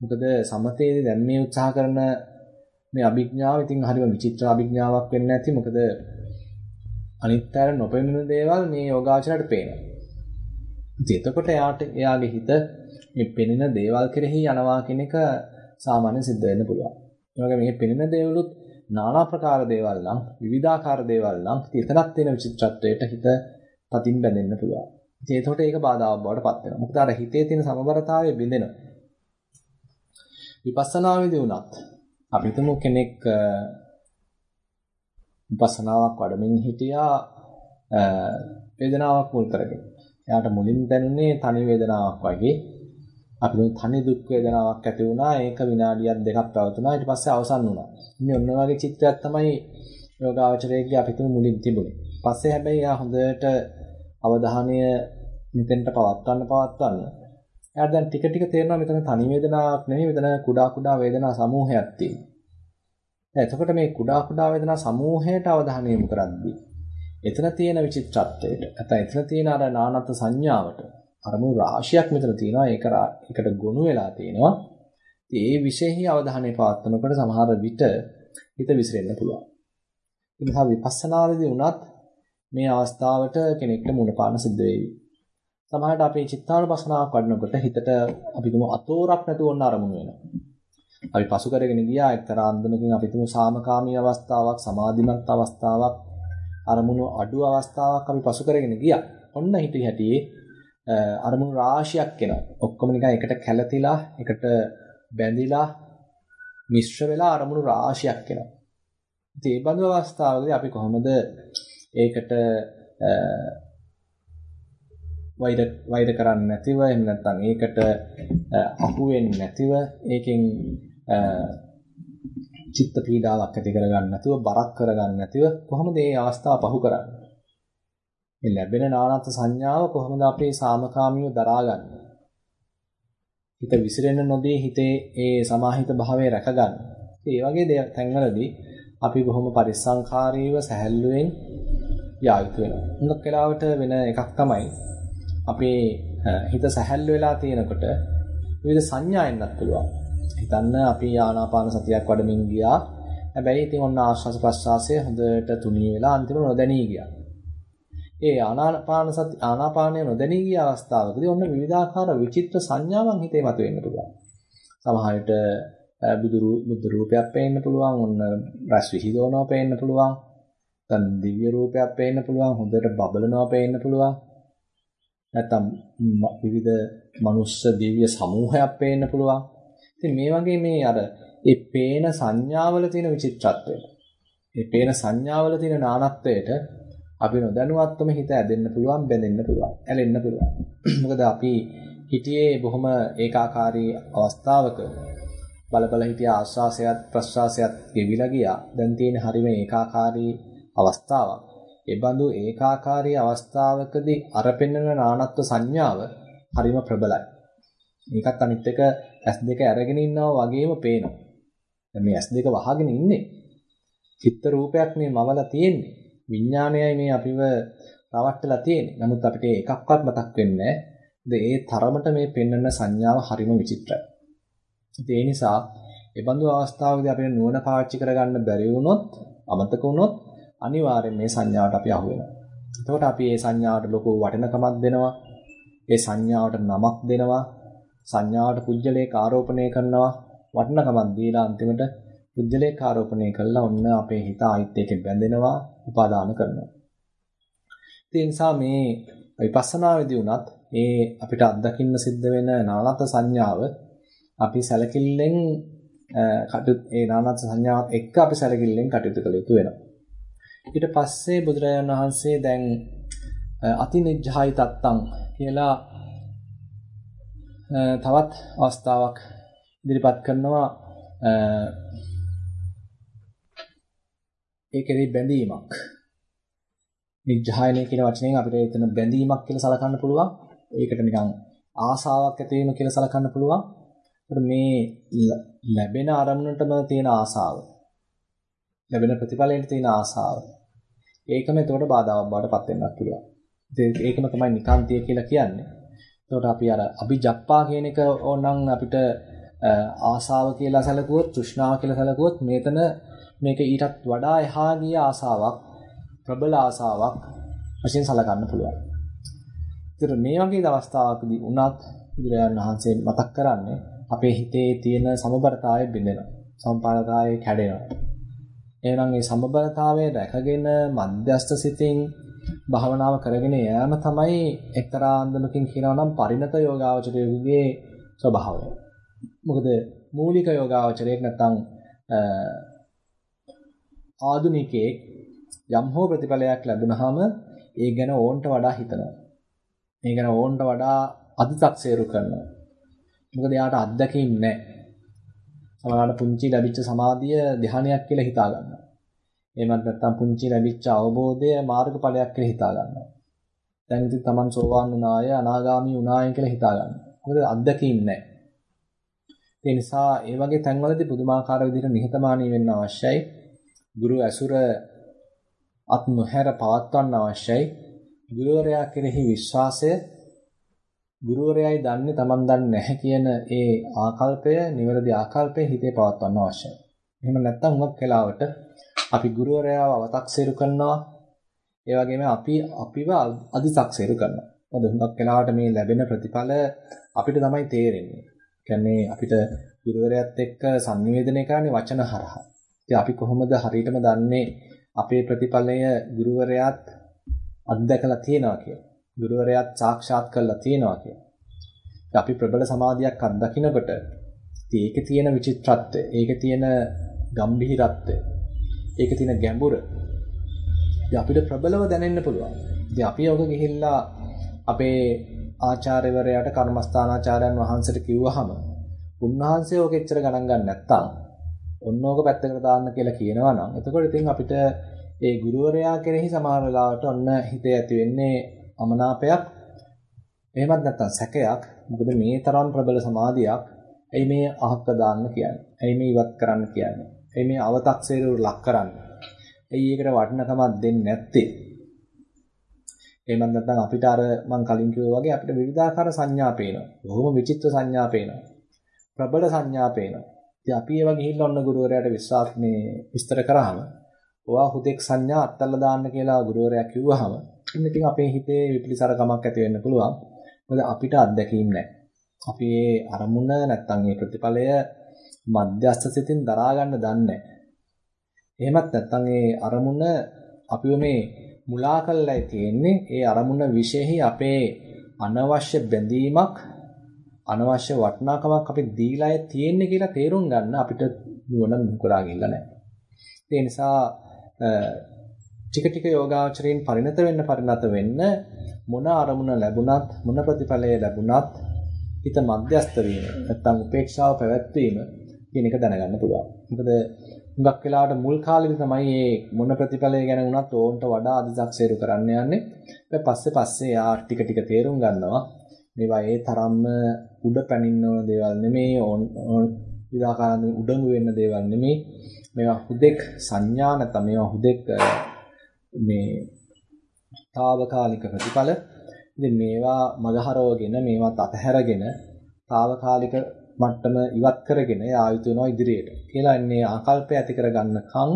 මොකද සමතේදී දැන් මේ උත්සාහ කරන මේ අභිඥාව ඉතින් හරිම විචිත්‍ර අභිඥාවක් වෙන්නේ නැති මොකද අනිත්‍යර නොපෙනෙන දේවල් මේ යෝගාචරයට පේනවා. ඉතින් එතකොට එයාට එයාගේ හිත මේ පෙනෙන දේවල් කෙරෙහි යනවා කියන එක සාමාන්‍ය සිද්ධ වෙන්න පුළුවන්. ඒ වගේ මේ පෙනෙන දේවලුත් নানা ප්‍රකාර දේවල් නම් විවිධාකාර දේවල් නම් එතනක් තියෙන විචිත්‍රත්වයට හිත පතින් බැඳෙන්න පුළුවන්. ඉතින් එතකොට ඒක බාධාවක් බවට පත් වෙනවා. මොකද අර හිතේ තියෙන සමබරතාවය බිඳෙනවා. විපස්සනාවේදී උනත් අපි හිතමු කෙනෙක් විපස්සනාවක් වඩමින් හිටියා වේදනාවක් මුල් කරගෙන. එයාට මුලින් දැනුනේ තනි වේදනාවක් වගේ. අපි තනි දුක් වේදනාවක් ඇති වුණා. ඒක විනාඩියක් දෙකක් පැවතුණා. ඊට පස්සේ අවසන් වුණා. ඉන්නේ ඔන්න වගේ චිත්‍රයක් තමයි යෝගාවචරයේගේ අපි හිතමු මුලින් තිබුණේ. පස්සේ හැබැයි එයා හොඳට අවධානය මෙතෙන්ට පවත්වන්න පවත්වන්න. එයාට දැන් ටික ටික තේරෙනවා මෙතන තනි වේදනාවක් නෙමෙයි මෙතන කුඩා කුඩා වේදනා සමූහයක් තියෙනවා. එතකොට මේ කුඩා කුඩා වේදනා සමූහයට අවධානය යොමු කරද්දී එතන තියෙන විචිත්‍රත්වයට නැත්නම් එතන තියෙන අර නානත් සංඥාවට අරමුණු රාශියක් මෙතන තියෙනවා ඒක එකට ගොනු වෙලා තියෙනවා. ඉතින් ඒ විශේෂයි අවධානය පවත්වනකොට සමහර විට හිත විසිරෙන්න පුළුවන්. ඒ නිසා විපස්සනාවේදී උනත් මේ අවස්ථාවට කෙනෙක්ට මුණ පාන සිද්ධ වෙයි. සමහරවිට අපේ චිත්තානුපස්සනාවක් වඩනකොට හිතට අපි තුමු අතෝරක් නැතුව ඔන්න අරමුණු වෙනවා. අපි පසු කරගෙන ගියා එක්තරා අන්දමකින් අපි තුමු සාමකාමී අවස්ථාවක්, සමාධිමත් අවස්ථාවක්, අරමුණු අඩු අවස්ථාවක් අපි පසු කරගෙන ගියා. ඔන්න හිතේ හැටියේ අරමුණු රාශියක් එනවා. ඔක්කොම නිකන් එකට කැළතිලා, එකට බැඳිලා මිශ්‍ර වෙලා අරමුණු රාශියක් එනවා. ඉතින් මේ බඳු අවස්ථාවකදී අපි කොහොමද ඒකට වෛර වෛර කරන්නේ නැතිව එහෙම නැත්නම් ඒකට අහු වෙන්නේ නැතිව ඒකෙන් චිත්ත පීඩාවක් ඇති කරගන්න නැතුව බරක් කරගන්න නැතිව කොහොමද මේ අවස්ථාව පහු කරන්නේ? මේ ලැබෙන නානත් සංඥාව කොහොමද අපේ සාමකාමීව දරාගන්නේ? හිත විසිරෙන්න නොදී හිතේ ඒ සමාහිත භාවය රැකගන්න. ඒ වගේ තැන්වලදී අපි බොහොම පරිස්සංකාරීව සැහැල්ලුවෙන් යා යුතු වෙනවා. හුඟක් වෙලාවට වෙන එකක් තමයි අපේ හිත සැහැල්ලු වෙලා තියෙනකොට විවිධ සංඥා එන්නත් පුළුවන්. හිතන්න අපි ආනාපාන සතියක් වඩමින් ගියා. හැබැයි ඉතින් ඔන්න ආශ්වාස ප්‍රශ්වාසය හොඳට තුනී වෙලා අන්තිම නොදැනී ගියා. ඒ ආනාපාන සති ආනාපානය නොදැනී ගිය අවස්ථාවකදී ඔන්න විවිධාකාර විචිත්‍ර සංඥාවන් හිතේ මතුවෙන්න පුළුවන්. සමහර විට බුදු බුදු රූපයක් පේන්න පුළුවන්, ඔන්න රස් විහිදවනවා පේන්න පුළුවන්. නැත්නම් දිව්‍ය රූපයක් පේන්න පුළුවන්, හොඳට බබලනවා පේන්න පුළුවන්. නැත්නම් විවිධ මනුස්ස දිව්‍ය සමූහයක් පේන්න පුළුවන්. ඉතින් මේ වගේ මේ අර ඒ පේන සංඥාවල තියෙන විචිත්‍රත්වයට, ඒ පේන සංඥාවල තියෙන නානත්වයට අපි නොදැනුවත්වම හිත ඇදෙන්න පුළුවන්, බැඳෙන්න පුළුවන්, ඇලෙන්න පුළුවන්. මොකද අපි හිතියේ බොහොම ඒකාකාරී අවස්ථාවක බලබල හිටිය ආශ්වාසයත් ප්‍රශ්වාසයත් ගෙවිලා ගියා. දැන් තියෙන හරිම ඒකාකාරී අවස්ථාවක්. ඒ බඳු ඒකාකාරී අවස්ථාවකදී අර පෙන්වන නානත්ව සංඥාව හරිම ප්‍රබලයි. මේකත් අනිත් එක S2 අරගෙන ඉන්නවා වගේම පේනවා. දැන් මේ S2 වහගෙන ඉන්නේ. චිත්ත රූපයක් මේ මවලා තියෙන්නේ. විඥානයයි මේ අපිව රවට්ටලා තියෙන්නේ. නමුත් අපිට එකක්වත් මතක් වෙන්නේ නැහැ. ඒ තරමට මේ පෙන්වන සංඥාව හරිම විචිත්‍රයි. ඒ නිසා ඒ බඳු අවස්ථාවකදී අපිට නුවණ පාවිච්චි කරගන්න බැරි වුණොත් අමතක වුණොත් අනිවාර්යෙන් මේ සංඥාවට අපි අහු වෙනවා. එතකොට අපි මේ සංඥාවට ලොකු වටිනකමක් දෙනවා. ඒ සංඥාවට නමක් දෙනවා. සංඥාවට පුජ්‍යලේක ආරෝපණය කරනවා. වටිනකමක් දීලා අන්තිමට පුජ්‍යලේක ආරෝපණය කළා ඔන්න අපේ හිත ආයිත් ඒකෙ බැඳෙනවා, උපාදාන කරනවා. ඒ නිසා මේ විපස්සනාවේදී උනත් ඒ අපිට අත්දකින්න සිද්ධ වෙන නානත් සංඥාව අපි සැලකිල්ලෙන් කටයුතු ඒ නානත් සංඥාවත් එක්ක අපි සැලකිල්ලෙන් කටයුතු කළ යුතු වෙනවා. ඊට පස්සේ බුදුරජාණන් වහන්සේ දැන් අතිනිජ්ජහයි තත්තං කියලා තවත් අවස්ථාවක් ඉදිරිපත් කරනවා ඒකෙදි බැඳීමක්. නිජ්ජහයනය කියන වචනයෙන් අපිට එතන බැඳීමක් කියලා සලකන්න පුළුවන්. ඒකට නිකන් ආසාවක් ඇති වීම කියලා සලකන්න පුළුවන්. මේ ලැබෙන අරමුණටම තියෙන ආසාව. ලැබෙන ප්‍රතිඵලයට තියෙන ආසාව. ඒකම එතකොට බාධාවක් බවට පත් වෙන්නත් පුළුවන්. ඒකම තමයි නිකාන්තිය කියලා කියන්නේ. එතකොට අපි අර අභිජප්පා කියන එක ඕනනම් අපිට ආසාව කියලා සැලකුවොත්, තෘෂ්ණාව කියලා සැලකුවොත් මේතන මේක ඊටත් වඩා එහා ගිය ආසාවක්, ප්‍රබල ආසාවක් වශයෙන් සලකන්න පුළුවන්. ඒතර මේ වගේ අවස්ථාවකදී උනත් බුදුරජාණන් වහන්සේ මතක් කරන්නේ අපේ හිතේ තියෙන සමබරතාවය බිඳෙනවා. සම්පාදතාවය කැඩෙනවා. එහෙනම් මේ සමබරතාවය රැකගෙන මධ්‍යස්ත සිතින් භාවනාව කරගෙන යෑම තමයි එක්තරා අන්දමකින් කියනවා නම් පරිණත යෝගාවචරයේ ස්වභාවය. මොකද මූලික යෝගාවචරයක් නැත්නම් ආධුනිකයෙක් යම් හෝ ප්‍රතිඵලයක් ලැබුණාම ඒ ගැන ඕන්ට වඩා හිතනවා. ඒ ගැන ඕන්ට වඩා අදි탁සේරු කරනවා. මොකද එයාට අත්දැකීම් නැහැ. සමහරවිට පුංචි ලැබිච්ච සමාධිය ධානයක් කියලා හිතා ගන්නවා. එහෙමත් නැත්නම් පුංචි ලැබිච්ච අවබෝධය මාර්ගඵලයක් කියලා හිතා ගන්නවා. දැන් ඉතින් Taman සෝවාන් වුණාය අනාගාමී වුණාය කියලා හිතා ගන්නවා. මොකද අත්දැකීම් නැහැ. ඒ නිසා ඒ වගේ තැන්වලදී පුදුමාකාර විදිහට නිහතමානී වෙන්න අවශ්‍යයි. ගුරු ඇසුර අත් නොහැර පවත්වන්න අවශ්‍යයි. ගුරුවරයා කෙරෙහි විශ්වාසය ගුරුවරයයි දන්නේ Taman දන්නේ නැහැ කියන ඒ ආකල්පය නිවැරදි ආකල්පය හිතේ පවත්වන්න අවශ්‍යයි. එහෙම නැත්නම් උඟක් වෙලාවට අපි ගුරුවරයාව අව탁සීරු කරනවා. ඒ වගේම අපි අපිව අදි탁සීරු කරනවා. මොකද හුඟක් වෙලාවට මේ ලැබෙන ප්‍රතිඵල අපිට තමයි තේරෙන්නේ. කියන්නේ අපිට ගුරුවරයාත් එක්ක sannivedanaya කරන්නේ වචන හරහා. ඉතින් අපි කොහොමද හරියටම දන්නේ අපේ ප්‍රතිඵලය ගුරුවරයාත් අත්දැකලා තියෙනවා කියලා. ගුරුවරයාත් සාක්ෂාත් කරලා තියෙනවා කියලා. අපි ප්‍රබල සමාධියක් අත්දකිනකොට ඒකේ තියෙන විචිත්‍රත්වය, ඒකේ තියෙන ගැඹිරත්වය ඒකේ තියෙන ගැඹුර ඉතින් අපිට ප්‍රබලව දැනෙන්න පුළුවන්. ඉතින් අපි යෝග ගිහිල්ලා අපේ ආචාර්යවරයාට කර්මස්ථානාචාර්යයන් වහන්සේට කිව්වහම උන්වහන්සේ ඕක එච්චර ගණන් ගන්න නැත්තම් ඔන්නෝක පැත්තකට දාන්න කියලා කියනවා නම් එතකොට ඉතින් අපිට ඒ ගුරුවරයා කෙරෙහි සමහර වෙලාවට ඔන්න හිතේ ඇති වෙන්නේ අමනාපයක් එහෙමත් නැත්තම් සැකයක් මොකද මේ තරම් ප්‍රබල සමාධියක් ඇයි මේ අහක්ක දාන්න කියන්නේ ඇයි මේ ඉවත් කරන්න කියන්නේ ඇයි මේ අව탁සේරුවට ලක් කරන්නේ ඇයි ඒකට වටිනකමක් දෙන්නේ නැත්තේ එහෙමත් නැත්නම් අපිට අර මම කලින් කිව්වා වගේ අපිට විවිධාකාර සංඥා පේනවා. බොහොම විචිත්‍ර සංඥා පේනවා. ප්‍රබල සංඥා පේනවා. ඉතින් අපි ඒවා ගිහිල්ලා ඔන්න ගුරුවරයාට විශ්වාස මේ විස්තර කරාම ඔයා හුදෙක් සංඥා අත්හැරලා දාන්න කියලා ගුරුවරයා කිව්වහම ඉතින් අපේ හිතේ විපලිසරකමක් ඇති වෙන්න පුළුවන්. මොකද අපිට අත්දැකීම් නැහැ. අපි ඒ අරමුණ නැත්තම් මේ ප්‍රතිඵලය මධ්‍යස්ථ සිතින් දරා ගන්න දන්නේ එහෙමත් නැත්තම් ඒ අරමුණ අපිව මේ මුලා කළායි තියෙන්නේ ඒ අරමුණ විශේෂයි අපේ අනවශ්‍ය බැඳීමක් අනවශ්‍ය වටිනාකමක් අපි දීලා තියෙන්නේ කියලා තේරුම් ගන්න අපිට නුවණ මුකරා ගිල්ල නැහැ. ඒ නිසා ටික ටික යෝගාචරයෙන් පරිණත වෙන්න පරිණත වෙන්න මොන අරමුණ ලැබුණත් මොන ප්‍රතිඵලය ලැබුණත් හිත මධ්‍යස්ත වීම නැත්නම් උපේක්ෂාව පැවැත්වීම කියන එක දැනගන්න පුළුවන්. මොකද හුඟක් වෙලාවට මුල් කාලෙදි තමයි මේ මොන ප්‍රතිඵලය ගැන වුණත් ඕන්ට වඩා අදිසක්සේරු කරන්න යන්නේ. ඊට පස්සේ පස්සේ යා ටික ටික තේරුම් ගන්නවා. මේවා ඒ තරම්ම උඩ පැනින්න ඕන දේවල් නෙමෙයි ඕන විදාකාරයෙන් උඩඟු වෙන්න දේවල් නෙමෙයි. මේවා හුදෙක් සංඥා නැත්නම් මේවා හුදෙක් මේ తాවකාලික ප්‍රතිඵල. ඉතින් මේවා මගහරවගෙන මේවත් අතහැරගෙන తాවකාලික මට්ටම ඉවත් කරගෙන යා යුතු වෙනවා ඉදිරියට කියලා එන්නේ ආකල්පය ඇති කරගන්නකම්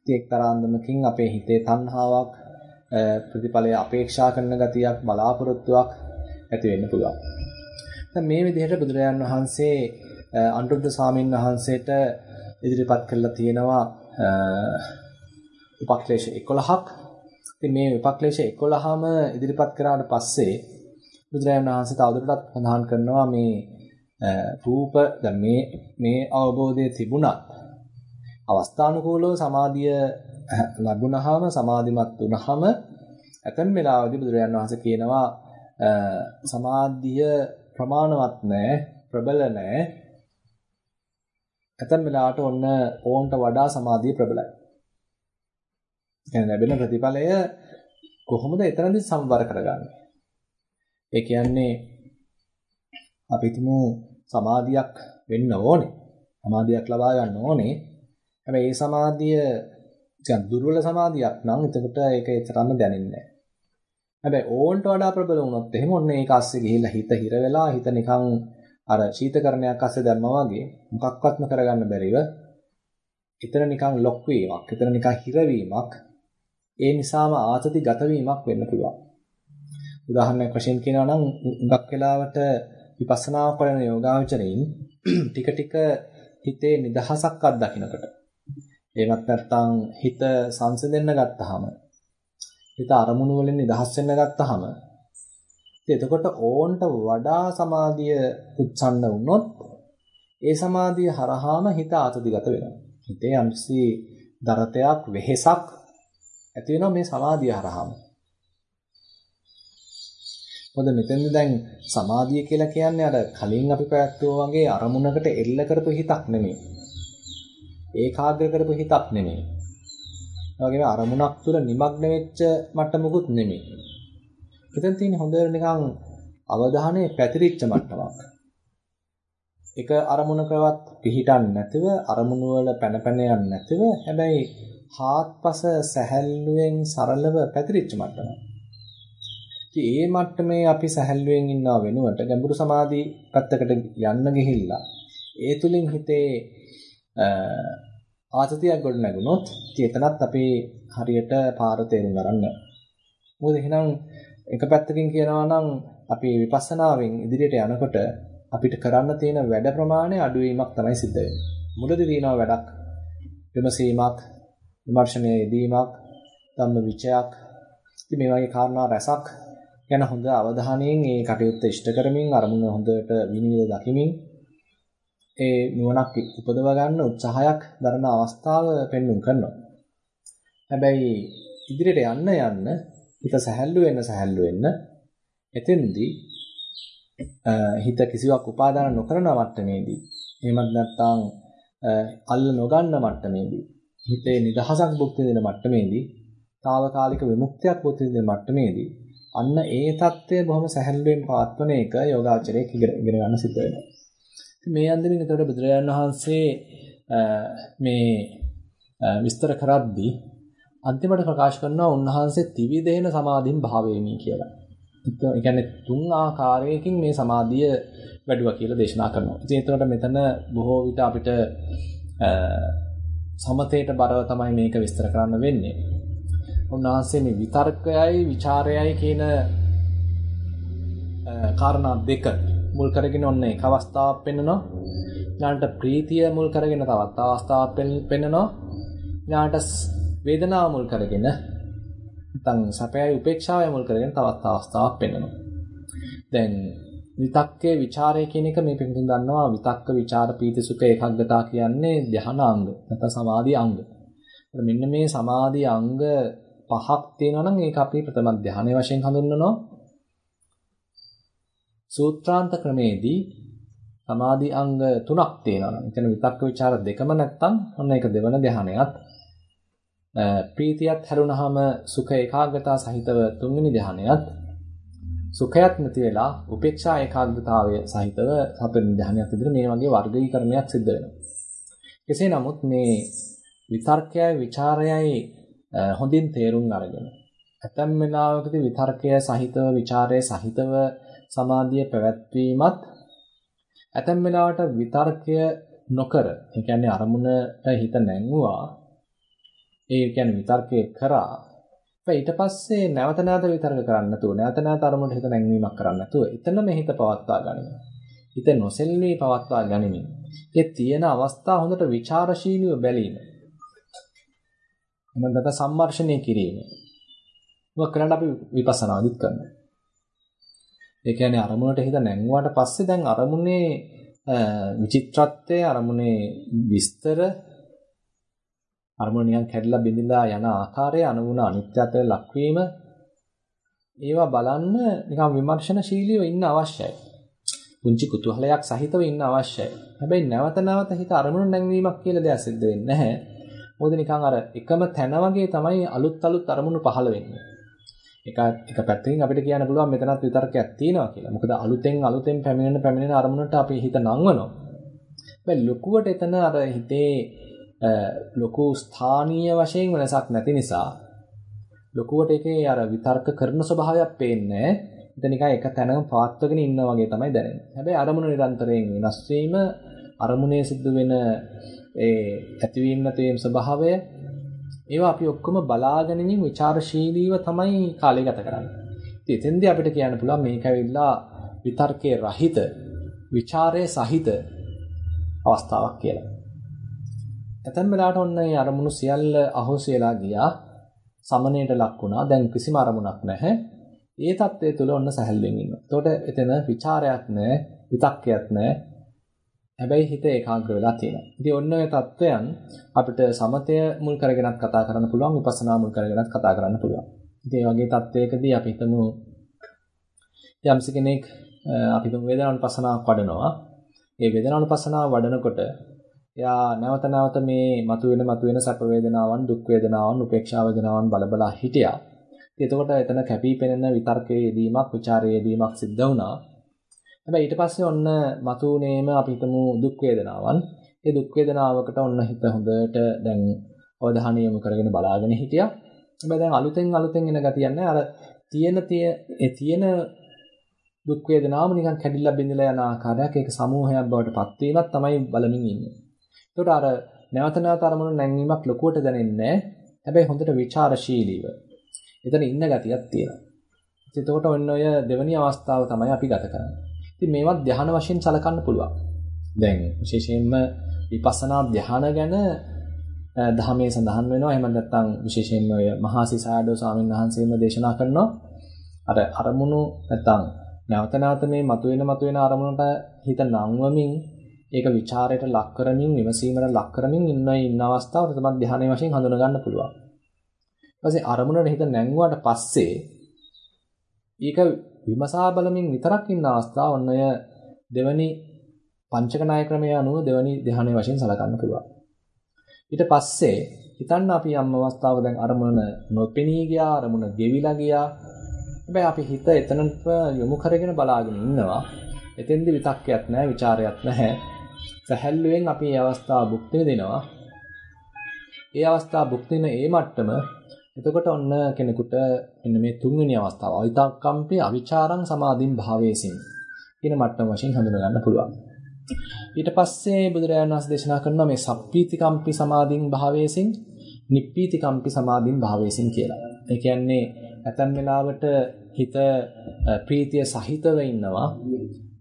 ඉතින් එක්තරාන්දමකින් අපේ හිතේ තණ්හාවක් ප්‍රතිඵලය අපේක්ෂා කරන ගතියක් බලාපොරොත්තුවක් ඇති වෙන්න පුළුවන්. දැන් මේ විදිහට බුදුරජාන් වහන්සේ අනුරුද්ධ ස්වාමීන් වහන්සේට ඉදිරිපත් කළා තියෙනවා උපක්ලේශ 11ක්. ඉතින් මේ උපක්ලේශ 11ම ඉදිරිපත් කරාට පස්සේ බුදුරජාණන් වහන්සේ තවදුරටත් සඳහන් කරනවා මේ රූප දැන් මේ මේ අවබෝධය තිබුණත් අවස්ථානුකූලව සමාධිය ලැබුණාම සමාධිමත් වුණාම ඇතන් වෙලාවදී බුදුරජාණන් වහන්සේ කියනවා සමාධිය ප්‍රමාණවත් නැහැ ප්‍රබල නැහැ ඇතන් වෙලාවට ඔන්න ඕන්ට වඩා සමාධිය ප්‍රබලයි කියන්නේ ලැබෙන ප්‍රතිඵලය කොහොමද එතනදී සම්වර කරගන්නේ ඒ කියන්නේ අපි තුමු සමාධියක් වෙන්න ඕනේ. සමාධියක් ලබා ගන්න ඕනේ. හැබැයි ඒ සමාධිය දැන් දුර්වල සමාධියක් නම් එතකොට ඒක ඒතරම්ම දැනෙන්නේ නැහැ. හැබැයි ඕන්ට වඩා ප්‍රබල වුණොත් එහෙම ඔන්න ඒක ASCII ගිහිල්ලා හිත හිර වෙලා හිත නිකන් අර ශීතකරණයක් ASCII දැම්මා වගේ මොකක්වත්ම කරගන්න බැරිව එතන නිකන් ලොක් වීමක්, එතන නිකන් හිරවීමක්, ඒ නිසාම ආතති ගත වීමක් වෙන්න පුළුවන්. උදාහරණයක් වශයෙන් කියනවා නම් හුඟක් වෙලාවට විපස්සනා කරන යෝගාවචරයින් ටික ටික හිතේ නිදහසක් අත්දකින්නකොට එහෙමත් නැත්නම් හිත සංසිඳෙන්න ගත්තාම හිත අරමුණු වලින් නිදහස් වෙන්න ගත්තාම එතකොට ඕන්ට වඩා සමාධිය උත්සන්න වුණොත් ඒ සමාධිය හරහාම හිත ආතතිගත වෙනවා. හිතේ යම්සි දරතයක් වෙහෙසක් ඇති වෙනවා මේ සමාධිය හරහාම. මොකද මෙතෙන්ද දැන් සමාධිය කියලා කියන්නේ අර කලින් අපි පැවැත්වුවා වගේ අරමුණකට එල්ල කරපු හිතක් නෙමෙයි. ඒකාග්‍ර කරපු හිතක් නෙමෙයි. ඒ වගේම අරමුණක් තුල নিমগ্ন වෙච්ච මට්ටමකුත් නෙමෙයි. මෙතෙන් තියෙන හොඳට නිකන් අවධානය පැතිරිච්ච මට්ටමක්. එක අරමුණකවත් පිහිටන්නේ නැතිව අරමුණු වල පැන පැන යන්නේ නැතිව හැබැයි හාත්පස සැහැල්ලුවෙන් සරලව පැතිරිච්ච මට්ටමක්. ඉතින් ඒ මට්ටමේ අපි සැහැල්ලුවෙන් ඉන්නව වෙනුවට ගැඹුරු සමාධි පැත්තකට යන්න ගිහිල්ලා ඒ තුලින් හිතේ ආතතියක් ගොඩ නැගුණොත් චේතනත් අපි හරියට පාර තේරුම් ගන්න. මොකද එහෙනම් එක පැත්තකින් කියනවා නම් අපි විපස්සනාවෙන් ඉදිරියට යනකොට අපිට කරන්න තියෙන වැඩ ප්‍රමාණය අඩුවීමක් තමයි සිද්ධ වෙන්නේ. මුලදී තියෙනවා වැඩක් විමසීමක්, විමර්ශනයේ යෙදීමක්, ධම්ම විචයක්. ඉතින් මේ වගේ කාරණා රැසක් ගැන හොඳ අවධානයෙන් මේ කටයුත්ත ඉෂ්ට කරමින් අරමුණ හොඳට විනිවිද දකිමින් ඒ නුවණක් උපදව ගන්න උත්සාහයක් දරන අවස්ථාව පෙන්වුම් කරනවා. හැබැයි ඉදිරියට යන්න යන්න හිත සැහැල්ලු වෙන්න සැහැල්ලු වෙන්න එතෙන්දී හිත කිසිවක් උපාදාන නොකරන මට්ටමේදී එහෙමත් නැත්නම් අල්ල නොගන්න මට්ටමේදී හිතේ නිදහසක් භුක්ති විඳින මට්ටමේදී తాවකාලික විමුක්තියක් භුක්ති විඳින මට්ටමේදී අන්න ඒ தත්ත්වය බොහොම සැහැල්ලුවෙන් පවත්වන එක යෝගාචරයේ ඉගෙන ගන්න සිද්ධ වෙනවා. ඉතින් මේ අන්දමින් එතකොට බුදුරජාණන් වහන්සේ මේ විස්තර කරද්දී අන්තිමට ප්‍රකාශ කරනවා උන්වහන්සේ ත්‍රිවිධේන සමාධින් භාවේමි කියලා. ඒ කියන්නේ තුන් ආකාරයකින් මේ සමාධිය වැඩුවා කියලා දේශනා කරනවා. ඉතින් එතකොට මෙතන බොහෝ විට අපිට සමතේට බරව තමයි මේක විස්තර කරන්න වෙන්නේ. උන්වහන්සේ මේ විතර්කයයි ਵਿਚාරයයි කියන කාරණා දෙක මුල් කරගෙන ඔන්න එක අවස්ථාවක් පෙන්වනවා. ඊළඟට ප්‍රීතිය මුල් කරගෙන තවත් අවස්ථාවක් පෙන්වනවා. ඊළඟට වේදනාව මුල් කරගෙන නැත්නම් සැපයයි උපේක්ෂාවයි මුල් කරගෙන තවත් අවස්ථාවක් පෙන්වනවා. දැන් විතක්කේ ਵਿਚාරය කියන එක මේ පිටුම් දන්නවා විතක්ක ਵਿਚාර පීති සුඛ ඒකග්ගතා කියන්නේ ධානාංග නැත්නම් සමාධි අංග. මෙන්න මේ සමාධි අංග පහක් තියෙනවා නම් ඒක අපි ප්‍රථම ධානය වශයෙන් හඳුන්වනවා. සූත්‍රාන්ත ක්‍රමේදී සමාධි අංග තුනක් තියෙනවා නම් එතන විතක්ක ਵਿਚාර දෙකම නැත්තම් ඔන්න ඒක දෙවන ධානයත් ප්‍රීතියත් හැරුණාම සුඛ ඒකාග්‍රතාව සහිතව තුන්වෙනි ධානයත් සුඛයක් නැති වෙලා උපේක්ෂා ඒකාග්‍රතාවය සහිතව සතර ධානයක් විදිහට මේ වගේ වර්ගීකරණයක් සිද්ධ වෙනවා. කෙසේ නමුත් මේ විතර්කයයි ਵਿਚාරයයි හොඳින් තේරුම් අරගෙන ඇතැම් වෙලාවකදී විතර්කය සහිතව ਵਿਚාරය සහිතව සමාධිය පැවැත්වීමත් ඇතැම් වෙලාවට විතර්කය නොකර ඒ කියන්නේ අරමුණට හිත නැංගුවා ඒ කියන්නේ විතර්කය කරා ඊට පස්සේ නැවත නැවත විතර්ක කරන්න නැතුව නැවත නැවත අරමුණට හිත නැංවීමක් කරන්න නැතුව එතනම හිත පවත්වා ගනිමින් හිත නොසෙල්වී පවත්වා ගනිමින් ඒ තියෙන අවස්ථා හොඳට ਵਿਚාරශීලීව බැලීම. එමන්දට සම්මර්ෂණය කිරීම. මොකක් කරන්න අපි විපස්සනාදිත් කරනවා. ඒ කියන්නේ අරමුණට හිත නැංගුවාට පස්සේ දැන් අරමුණේ විචිත්‍රත්වය අරමුණේ විස්තර අරමුණ නිකන් කැඩලා බිඳිලා යන ආකාරය අනුගුණ අනිත්‍යත්වයට ලක්වීම ඒවා බලන්න නිකන් විමර්ශනශීලීව ඉන්න අවශ්‍යයි. පුංචි කුතුහලයක් සහිතව ඉන්න අවශ්‍යයි. හැබැයි නැවත නැවත හිත අරමුණු නැංවීමක් කියලා දෙයක් සිද්ධ වෙන්නේ නැහැ. මොකද නිකන් අර එකම තැන වගේ තමයි අලුත් අලුත් අරමුණු පහළ වෙන්නේ. එක එක පැත්තකින් අපිට කියන්න පුළුවන් මෙතනත් විතර්කයක් තියෙනවා කියලා. මොකද අලුතෙන් අලුතෙන් පැමිණෙන පැමිණෙන අරමුණට අපි හිත නංවනවා. හැබැයි ලොකුවට එතන අර හිතේ ලොකු ස්ථානීය වශයෙන් වෙනසක් නැති නිසා ලොකුවට එකේ අර විතර්ක කරන ස්වභාවයක් පේන්නේ නැහැ. නිකන් එක තැනක පවත්වගෙන ඉන්නා වගේ තමයි දැනෙන්නේ. හැබැයි අරමුණ නිරන්තරයෙන් වෙනස් වීම අරමුණේ සිද්ධ වෙන ඒ ඇතිවීම නැතිවීම ස්වභාවය ඒවා අපි ඔක්කොම බලාගෙනමින් ਵਿਚාරශීලීව තමයි කාලය ගත කරන්නේ. ඉතින් එතෙන්දී අපිට කියන්න පුළුවන් මේක ඇවිල්ලා විතර්කයේ රහිත, ਵਿਚාරයේ සහිත අවස්ථාවක් කියලා. ඇතැම් වෙලාවට ඔන්න ඒ අරමුණු සියල්ල අහෝසි වෙලා ගියා. සමනයට ලක් වුණා. දැන් කිසිම අරමුණක් නැහැ. ඒ தත්ත්වය තුළ ඔන්න සැහැල්ලුවෙන් ඉන්නවා. එතකොට එතන ਵਿਚාරයක් නැහැ, විතක්කයක් නැහැ. හැබැයි හිත ඒකාග්‍ර වෙලා තියෙනවා. ඉතින් ඔන්න ඔය தත්වයන් අපිට සමතය මුල් කරගෙනත් කතා කරන්න පුළුවන්, විපස්සනා මුල් කරගෙනත් කතා කරන්න පුළුවන්. ඉතින් වගේ தත්වයකදී අපි හිතමු යම්ස කෙනෙක් අපි තුමු වේදනානුපස්සනාවක් වඩනවා. ඒ වේදනානුපස්සනාව වඩනකොට එයා නැවත නැවත මේ මතුවෙන මතුවෙන සැප වේදනාවන් දුක් වේදනාවන් උපේක්ෂා වේදනාවන් බලබලා හිටියා. එතකොට එතන කැපී පෙනෙන විතර්කයේ යෙදීමක්, ਵਿਚාරයේ යෙදීමක් සිද්ධ වුණා. හැබැයි ඊට පස්සේ ඔන්න මතුවුනේම අපි හිතමු දුක් වේදනාවන්. ඒ දුක් වේදනාවකට ඔන්න හිත හොඳට දැන් අවධානය යොමු කරගෙන බලාගෙන හිටියා. හැබැයි දැන් අලුතෙන් අලුතෙන් එන ගතියක් නැහැ. අර තියෙන ඒ තියෙන දුක් වේදනාවම නිකන් කැඩිලා බිඳිලා යන ආකාරයක් ඒක සමූහයක් බවට පත් වීමක් තමයි බලමින් ඉන්නේ. ඒකට අර නැවත නැවත අරමුණු නැංවීමක් ලොකුවට දැනෙන්නේ හැබැයි හොඳට ਵਿਚාරශීලීව. එතන ඉන්න ගතියක් තියෙනවා. එතකොට ඔන්න ඔය දෙවැනි අවස්ථාව තමයි අපි ගත කරන්නේ. ඉතින් මේවත් ධ්‍යාන වශයෙන් සලකන්න පුළුවන්. දැන් විශේෂයෙන්ම විපස්සනා ධ්‍යාන ගැන ධර්මයේ සඳහන් වෙනවා. එහෙම නැත්නම් විශේෂයෙන්ම ඔය මහා සිසාඩෝ ස්වාමීන් වහන්සේම දේශනා කරනවා. අර අරමුණු නැත්නම් නැවත නැවත මේ මතුවෙන මතුවෙන අරමුණට හිත නංවමින් ඒක ਵਿਚාරයට ලක් කරමින් විමසීමට ලක් කරමින් ඉන්න ඉන්න අවස්ථාවට තමයි ධානයේ වශයෙන් හඳුනා ගන්න පුළුවන්. ඊපස්සේ අරමුණට හිත නැංගුවාට පස්සේ ඒක විමසා බලමින් විතරක් ඉන්න අවස්ථාව ඔන්නය දෙවනි පංචක ණය ක්‍රමය අනුව දෙවනි ධානයේ වශයෙන් සලකන්න පුළුවන්. ඊට පස්සේ හිතන්න අපි යම් අවස්ථාවක දැන් අරමුණ නොපෙනී ගියා අරමුණ ගෙවිලා ගියා. හැබැයි අපි හිත එතනට යොමු කරගෙන බලාගෙන ඉන්නවා. එතෙන්දි විතක්කයක් නැහැ, ਵਿਚාරයක් නැහැ. සැහැල්ලුවෙන් අපි මේ අවස්ථාව භුක්ති විඳිනවා. ඒ අවස්ථාව භුක්ති විඳින ඒ මට්ටම එතකොට ඔන්න කෙනෙකුට මෙන්න මේ තුන්වෙනි අවස්ථාව අවිතක්කම්පේ අවිචාරං සමාධින් භාවේසින් කියන මට්ටම වශයෙන් හඳුනා ගන්න පුළුවන්. ඊට පස්සේ බුදුරජාණන් වහන්සේ දේශනා කරනවා මේ සප්පීතිකම්පි සමාධින් භාවේසින් නිප්පීතිකම්පි සමාධින් භාවේසින් කියලා. ඒ කියන්නේ ඇතන් වෙලාවට හිත ප්‍රීතිය සහිතව ඉන්නවා.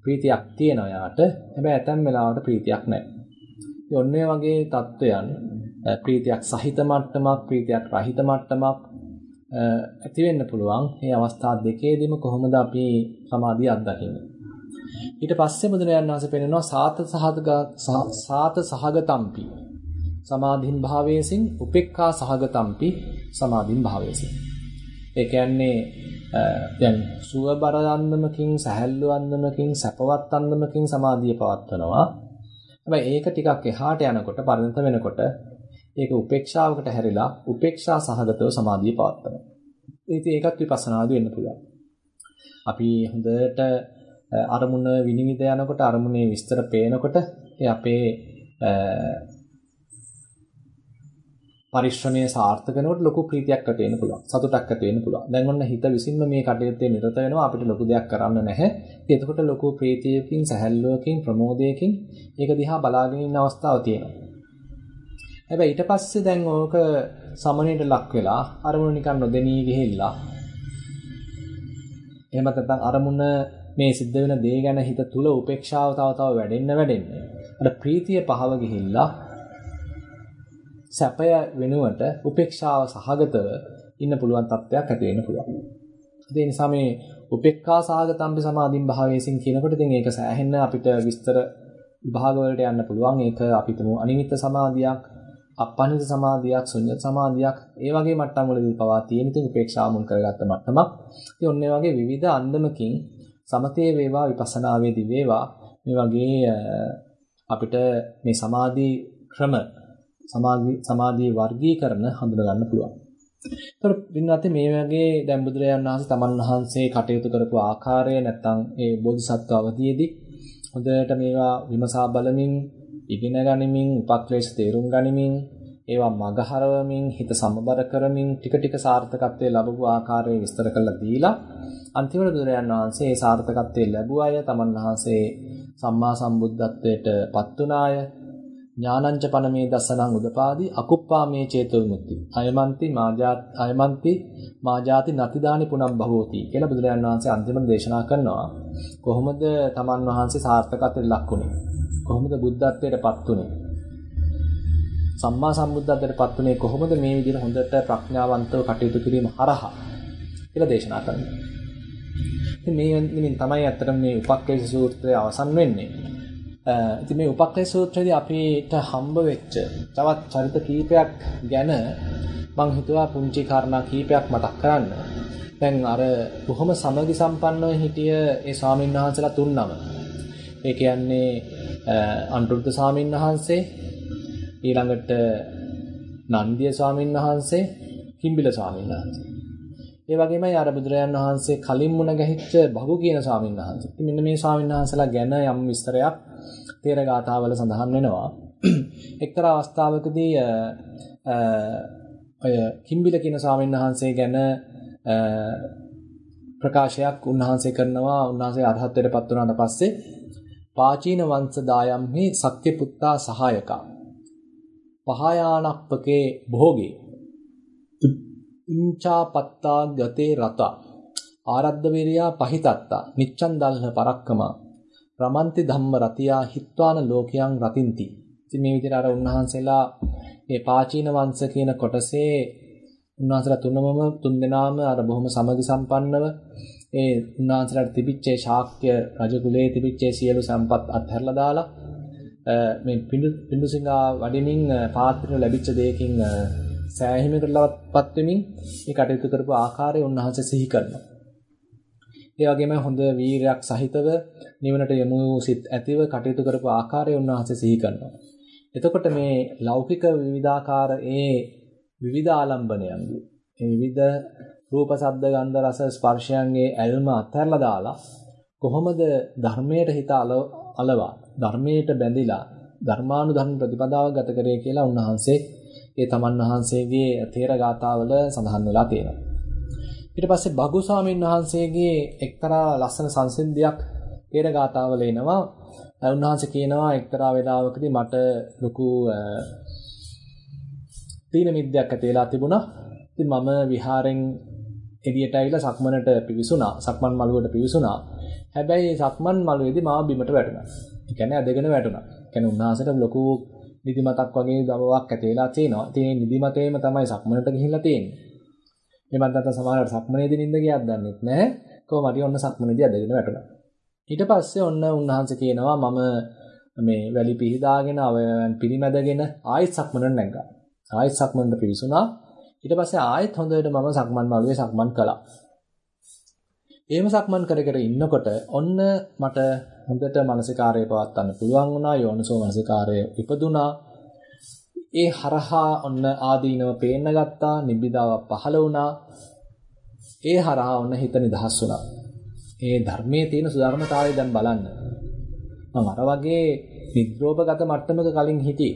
ප්‍රීතියක් තියෙනවා යාට. හැබැයි ඇතැම් වෙලාවට ප්‍රීතියක් නැහැ. ඉතින් ඔන්න වගේ தত্ত্বයන් ප්‍රීතියක් සහිත මට්ටමක්, ප්‍රීතියක් රහිත මට්ටමක් ඇති වෙන්න පුළුවන්. මේ අවස්ථා දෙකේදීම කොහොමද අපි සමාධිය අත්දකින්නේ? ඊට පස්සේ බුදුරජාණන් වහන්සේ පෙන්නනවා සාත සහගත සාත සහගතම්පි සමාධින් භාවයේසින් උපේක්ඛා සහගතම්පි සමාධින් භාවයේසින් ඒ කියන්නේ දැන් සුවබර අන්දමකින් සැහැල්ලු අන්දමකින් සැපවත් අන්දමකින් සමාධිය පවත්වනවා. හැබැයි ඒක ටිකක් එහාට යනකොට පරිණත වෙනකොට ඒක උපේක්ෂාවකට හැරිලා උපේක්ෂා සහගතව සමාධිය පවත්වනවා. ඉතින් ඒකත් විපස්සනාදී වෙන්න පුළුවන්. අපි හොඳට අරමුණ විනිවිද යනකොට අරමුණේ විස්තර පේනකොට ඒ අපේ පරිශ්‍රමයේ සාර්ථක වෙනකොට ලොකු ප්‍රීතියක් ඇති වෙන්න පුළුවන්. සතුටක් ඇති වෙන්න පුළුවන්. දැන් ඔන්න හිත විසින්ම මේ කටයුත්තේ නිරත වෙනවා අපිට ලොකු දෙයක් කරන්න නැහැ. එතකොට ලොකු ප්‍රීතියකින්, සැහැල්ලුවකින්, ප්‍රමෝදයකින් ඒක දිහා බලාගෙන ඉන්න අවස්ථාවක් තියෙනවා. හැබැයි ඊට පස්සේ දැන් ඕක සමනයට ලක් වෙලා අරමුණ නිකන් නොදෙනී ගිහිල්ලා එහෙම නැත්නම් අරමුණ මේ සිද්ධ වෙන දේ ගැන හිත තුල උපේක්ෂාව තව තව වැඩෙන්න වැඩෙන්න අර ප්‍රීතිය පහව ගිහිල්ලා සැපය වෙනුවට උපේක්ෂාව සහගතව ඉන්න පුළුවන් තත්ත්වයක් ඇති වෙන්න පුළුවන්. ඒ නිසා මේ උපේක්ඛා සහගතම්පි සමාධින් භාවයේසින් කියනකොට ඉතින් ඒක සෑහෙන්න අපිට විස්තර විභාග වලට යන්න පුළුවන්. ඒක අපිටම අනිමිත්ත සමාධියක්, අපනිත සමාධියක්, ශුන්‍ය සමාධියක් ඒ වගේ මට්ටම් වලදී පවා තියෙන ඉතින් උපේක්ෂාව මුල් කරගත්ත මට්ටමක්. ඉතින් ඔන්න වගේ විවිධ අන්දමකින් සමතේ වේවා විපස්සනාවේදී වේවා මේ වගේ අපිට මේ සමාධි ක්‍රම සමාධි සමාධියේ වර්ගීකරණ හඳුනා ගන්න පුළුවන්. ඒතර පින්වත් මේ වගේ දැන් බුදුරජාණන් වහන්සේ තමන් වහන්සේ කටයුතු කරපු ආකාරය නැත්තම් ඒ බෝධිසත්ව අවධියේදී හොඳට මේවා විමසා බලමින් ඉගෙන ගනිමින් උපක්ලේශ තේරුම් ගනිමින් ඒවා මගහරවමින් හිත සමබර කරමින් ටික ටික සාර්ථකත්වයේ ලැබපු ආකාරය විස්තර කරලා දීලා අන්තිමට බුදුරජාන් වහන්සේ ඒ සාර්ථකත්වයේ ලැබුවාය තමන් වහන්සේ සම්මා සම්බුද්ධත්වයට පත් වුණාය ඥානංච පනමේ දසනං උදපාදී අකුප්පාමේ චේතෝ විමුක්ති අයමන්ති මාජාත් අයමන්ති මාජාති නතිදානි පුනම් භවෝති කියලා බුදුරජාන් වහන්සේ අන්තිමට දේශනා කරනවා කොහොමද තමන් වහන්සේ සාර්ථකත්වයට ලක්ුණේ කොහොමද බුද්ධත්වයට පත් වුණේ සම්මා සම්බුද්ධත්වයට පත් වුණේ කොහොමද මේ විදිහට හොඳට ප්‍රඥාවන්තව කටයුතු කිරීම හරහා කියලා දේශනා කරනවා. ඉතින් මේ නිමින් තමයි අත්‍තරම මේ උපක්ලේශ සූත්‍රය අවසන් වෙන්නේ. ඉතින් මේ උපක්ලේශ සූත්‍රයේදී අපිට හම්බ වෙච්ච තවත් චරිත කීපයක් ගැන මම හිතුවා පුංචි කාරණා කීපයක් මතක් කරන්න. දැන් අර බොහොම සමගි සම්පන්නව හිටිය ඒ ස්වාමීන් වහන්සේලා තුන්නම. ඒ කියන්නේ අනුරුද්ධ ස්වාමීන් වහන්සේ ඊළඟට නන්දිය ස්වාමීන් වහන්සේ කිම්බිල ස්වාමීන් වහන්සේ. ඒ වගේමයි අර බුදුරජාන් වහන්සේ කලින් මුණ ගැහිච්ච බහු කියන ස්වාමීන් වහන්සේ. ඉතින් මෙන්න මේ ස්වාමීන් වහන්සේලා ගැන යම් විස්තරයක් තේර ගාථාවල සඳහන් වෙනවා. එක්තරා අවස්ථාවකදී ඔය කිම්බිල කියන ස්වාමීන් වහන්සේ ගැන ප්‍රකාශයක් උන්වහන්සේ කරනවා. උන්වහන්සේ අරහත්ත්වයට පත් වුණාට පස්සේ පාචීන වංශ දායම්හි සත්‍ය පුත්තා සහායකා. පහයානප්පකේ භෝගේ. උංචාපත්තා ගතේ රත. ආරද්ධ වේරියා පහිතත්තා. නිච්ඡන් දල්හ පරක්කම. රමන්ති ධම්ම රතියා හිත්වාන ලෝකයන් රතින්ති ඉතින් මේ විදිහට අර උන්වහන්සේලා මේ පාචීන වංශ කියන කොටසේ උන්වහන්සේලා තුනමම තුන්දෙනාම අර බොහොම සමගි සම්පන්නව ඒ උන්වහන්සේලාට තිබිච්ච ශාක්‍ය රජ කුලයේ තිබිච්ච සියලු සම්පත් අත්හැරලා දාලා මේ පිඬු පිඬුසිඟා වඩිමින් පාත්‍රය ලැබිච්ච දෙයකින් සෑහීමකටපත් වෙමින් මේ කටයුතු කරපු ආකාරය උන්වහන්සේ සිහි කරනවා. ඒ වගේම හොඳ වීරයක් සහිතව නිවනට යමු සිත් ඇතිව කටයුතු කරපු ආකාරය උන්වහන්සේ සිහි කරනවා. එතකොට මේ ලෞකික විවිධාකාර ඒ විවිධ ආලම්බණයන්ගේ මේ විවිධ රූප ශබ්ද ගන්ධ රස ස්පර්ශයන්ගේ ඇල්ම අත්හැරලා දාලා කොහොමද ධර්මයට හිත අලවා ධර්මයට බැඳිලා ධර්මානුධර්ම ප්‍රතිපදාව ගත කරේ කියලා උන්වහන්සේ ඒ තමන් වහන්සේගේ තේර ගාථාවල සඳහන් වෙලා තියෙනවා. ඊට පස්සේ බගු ස්වාමීන් වහන්සේගේ එක්තරා ලස්සන සංසිද්ධියක් තේර ගාථාවල එනවා. උන්වහන්සේ කියනවා එක්තරා වේලාවකදී මට ලොකු තීන මිද්දයක් ඇති වෙලා තිබුණා. ඉතින් මම විහාරෙන් එළියට ඇවිල්ලා සක්මනට පිවිසුණා. සක්මන් මළුවට පිවිසුණා. හැබැයි සක්මන් මළුවේදී මාව බිමට වැටුණා. ඒ කියන්නේ ඇදගෙන වැටුණා. ඒ කියන්නේ උන්වහන්සේට ලොකු නිදිමතක් වගේ දබාවක් ඇති වෙලා තියෙනවා. ඉතින් මේ නිදිමතේම තමයි සක්මනට ගිහිල්ලා තියෙන්නේ. මේ මන්දත සමහරවට සක්මනේදී නිින්ද ගියක් දන්නෙත් නැහැ. කොහොම හරි ඔන්න සක්මනේදී ඇදගෙන වැටුණා. ඊට පස්සේ ඔන්න උන්වහන්සේ කියනවා මම මේ වැලි පිහදාගෙන අවයවයන් පිරිමැදගෙන ආයෙත් සක්මනට නැග්ගා. ආයෙත් සක්මනට පිවිසුණා. ඊට පස්සේ ආයෙත් හොඳට මම සක්මන් මළුවේ සක්මන් කළා. එහෙම සක්මන් කර කර ඉන්නකොට ඔන්න මට හොඳට මානසිකාරය පවත්වන්න පුළුවන් වුණා යෝනිසෝ මානසිකාරය ඉපදුනා ඒ හරහා ඔන්න ආදීනව පේන්න ගත්තා නිබ්බිදාවක් පහළ වුණා. ඒ හරහා ඔන්න හිත නිදහස් වුණා. ඒ ධර්මයේ තියෙන සුධර්මතාවය දැන් බලන්න. මම අර වගේ නිද්‍රෝපගත මට්ටමක කලින් හිටියේ.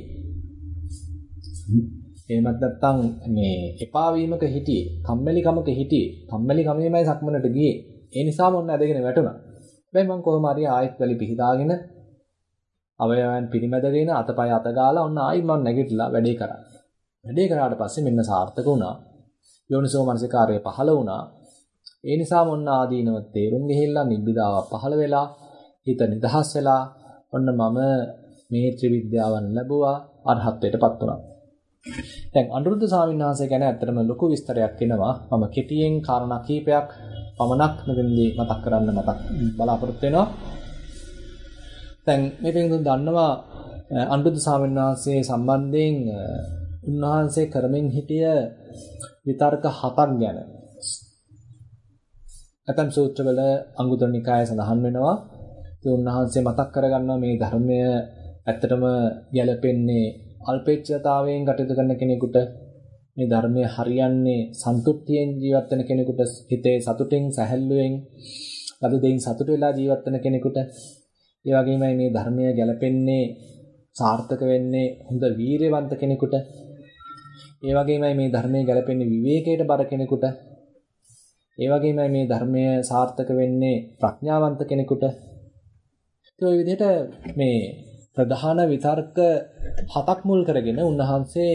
එහෙමත් නැත්නම් මේ එපා වීමක හිටියේ කම්මැලි කමක හිටියේ කම්මැලි කමේමයි සක්මනට ගියේ. ඒ නිසාම ඔන්න ඇදගෙන වැටුණා. හැබැයි මම කොහොම හරි ආයෙත් වැලි පිහිදාගෙන අවයවයන් පිරිමැදගෙන අතපය අත ගාලා ඔන්න ආයෙත් මම නැගිටලා වැඩේ කරා. වැඩේ කරාට පස්සේ මෙන්න සාර්ථක වුණා. යෝනිසෝ මනසිකාරය පහළ වුණා. ඒ නිසාම ඔන්න ආදීනව තේරුම් ගිහිල්ලා නිබ්බිදාව පහළ වෙලා හිත නිදහස් වෙලා ඔන්න මම මේ ත්‍රිවිද්‍යාවන් ලැබුවා අරහත්ත්වයටපත් වුණා. දැන් අනුරුද්ධ ස්වාමීන් වහන්සේ ගැන ඇත්තටම ලොකු විස්තරයක් එනවා. මම කෙටියෙන් කාරණා කීපයක් පමණක් මෙතනදී මතක් කරන්න මතක් බලාපොරොත්තු වෙනවා. දැන් මේ පිටුදුන් දන්නවා අනුරුද්ධ ස්වාමීන් වහන්සේ සම්බන්ධයෙන් උන්වහන්සේ කරමින් හිටිය විතර්ක හතක් ගැන. ඇතම් සූත්‍රවල අංගුත්තර නිකායේ සඳහන් වෙනවා. ඒ උන්වහන්සේ මතක් කරගන්නවා මේ ධර්මය ඇත්තටම ගැලපෙන්නේ අල්පේච්ඡතාවයෙන් කටයුතු කරන කෙනෙකුට මේ ධර්මය හරියන්නේ සන්තුෂ්ටියෙන් ජීවත් වෙන කෙනෙකුට හිතේ සතුටින් සැහැල්ලුවෙන් ලද දෙයින් සතුට වෙලා ජීවත් වෙන කෙනෙකුට ඒ වගේමයි මේ ධර්මය ගැලපෙන්නේ සාර්ථක වෙන්නේ හොඳ වීරයවන්ත කෙනෙකුට ඒ වගේමයි මේ ධර්මය ගැලපෙන්නේ විවේකයට බර කෙනෙකුට ඒ වගේමයි මේ ධර්මය සාර්ථක වෙන්නේ ප්‍රඥාවන්ත කෙනෙකුට ඒ විදිහට මේ ප්‍රධාන විතර්ක හතක් මුල් කරගෙන උන්වහන්සේ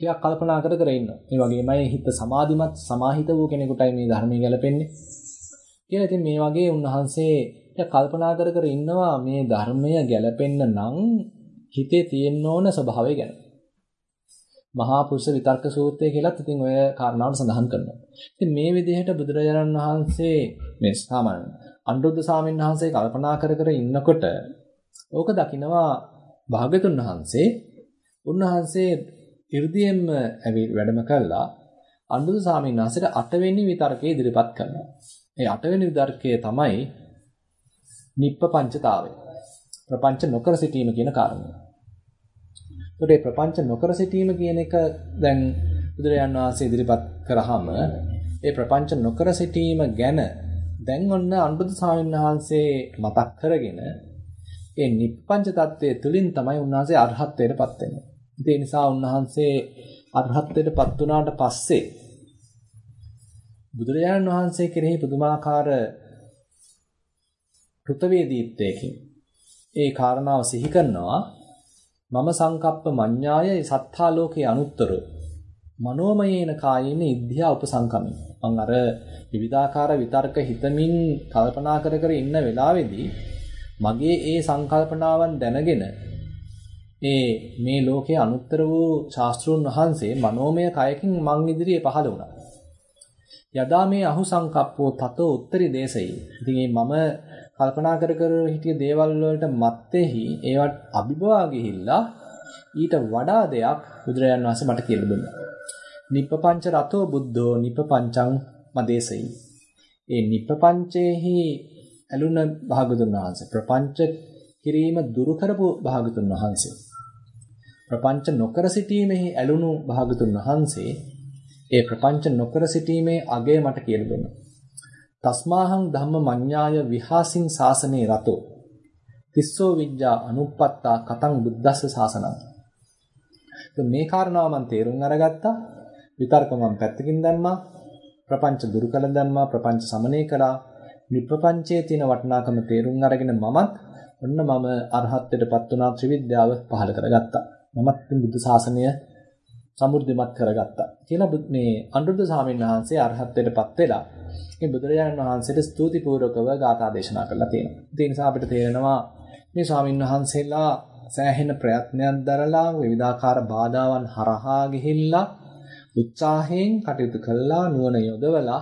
ටිකක් කල්පනා කර කර ඉන්නවා. මේ වගේමයි හිත සමාධිමත් සමාහිත වූ කෙනෙකුටයි මේ ධර්මය ගැලපෙන්නේ. කියලා ඉතින් මේ වගේ උන්වහන්සේ ටික කල්පනා කර කර ඉන්නවා මේ ධර්මය ගැලපෙන්න නම් හිතේ තියෙන්න ඕන ස්වභාවය ගැන. මහා පුරුෂ විතර්ක සූත්‍රය කියලත් ඉතින් ඔය කාරණාවට සඳහන් කරනවා. ඉතින් මේ විදිහට බුදුරජාණන් වහන්සේ මේ සාමාන්‍ය අනුරුද්ධ සාමීන් වහන්සේ කල්පනා කර කර ඉන්නකොට ඕක දකිනවා භාග්‍යතුන් වහන්සේ උන්වහන්සේ 이르දියෙන්ම ඇවි වැඩම කළා අනුරුද්ධ සාමීන් වහන්සේට අටවෙනි විතර්කය ඉදිරිපත් කරනවා. ඒ අටවෙනි විතර්කය තමයි නිප්පපංචතාවය. ප්‍රපංච නොකර සිටීම කියන කාරණය. ඒකට ප්‍රපංච නොකර සිටීම කියන එක දැන් බුදුරජාන් වහන්සේ ඉදිරිපත් කරාම ඒ ප්‍රපංච නොකර සිටීම ගැන දැන් ඔන්න අනුරුද්ධ ස්වාමීන් වහන්සේ මතක් කරගෙන ඒ නිප්පංච தත්වයේ තුලින් තමයි උන්වහන්සේ අරහත්ත්වයටපත් වෙන්නේ. ඒ නිසා උන්වහන්සේ අරහත්ත්වයටපත් වුණාට පස්සේ බුදුරජාණන් වහන්සේ කෙරෙහි පුදුමාකාර කෘතවේදීත්වයකින් ඒ කාරණාව සිහි කරනවා. මම සංකප්ප මඤ්ඤාය සත්තා ලෝකේ අනුත්තරෝ. මනෝමයේන කායේන ඉද්ධා උපසංකමි. මං අර විවිධාකාර විතර්ක හිතමින් කල්පනා කර කර ඉන්න වෙලාවේදී මගේ ඒ සංකල්පනාවන් දැනගෙන ඒ මේ ලෝකයේ අනුත්තර වූ ශාස්ත්‍රුන් වහන්සේ මනෝමය කයකින් මං ඉදිරියේ පහළ වුණා. යදා මේ අහු සංකප්පෝ තතෝ උත්තරී දේශයි. ඉතින් මම කල්පනා කර කර හිටිය දේවල් වලට මැත්තේහි ඒවට අභිභවා ගිහිල්ලා ඊට වඩා දෙයක් බුදුරජාන් වහන්සේ මට කියලා දුන්නා. නිප්පපංච රතෝ බුද්ධෝ නිප්පපංචං මදේසයි. ඒ නිප්පපංචේහි ඇලුන භාගතුන් වහන්සේ ප්‍රපංච කිරීම දුරු කරපු භාගතුන් වහන්සේ. ප්‍රපංච නොකර සිටීමෙහි ඇලුණු භාගතුන් වහන්සේ ඒ ප්‍රපංච නොකර සිටීමේ අගය මට කියලා දුන්නා. තස්මාහං ධම්ම මඤ්ඤාය විහාසින් සාසනේ රතෝ. තිස්සෝ විඤ්ඤා අනුප්පත්තා කතං බුද්දස්ස සාසනං. මේ කාරණාව මම තේරුම් අරගත්තා. විතර්ක මම පැත්තකින් දැම්මා. ප්‍රපංච දුරු කළ දැම්මා. ප්‍රපංච සමනය කළා. නිප්‍රපංචයේ තියෙන වටිනාකම තේරුම් අරගෙන මමත් ඔන්න මම අරහත්ත්වයටපත් වුණා. ත්‍රිවිද්‍යාව පහළ කරගත්තා. මමත් බුද්ධ ශාසනය සමෘද්ධිමත් කරගත්තා. කියලා මේ අනුරුද්ධ ස්වාමීන් වහන්සේ අරහත්ත්වයටපත් වෙලා මේ බුදුරජාණන් වහන්සේට ස්තුති පූර්වකව ගාථා දේශනා කරලා තියෙනවා. ඒ නිසා අපිට තේරෙනවා මේ ස්වාමීන් වහන්සේලා සෑහෙන ප්‍රයත්නයක් දරලා විවිධාකාර බාධාවන් හරහා ගිහිල්ලා උත්සාහයෙන් කටයුතු කළා නුවණ යොදවලා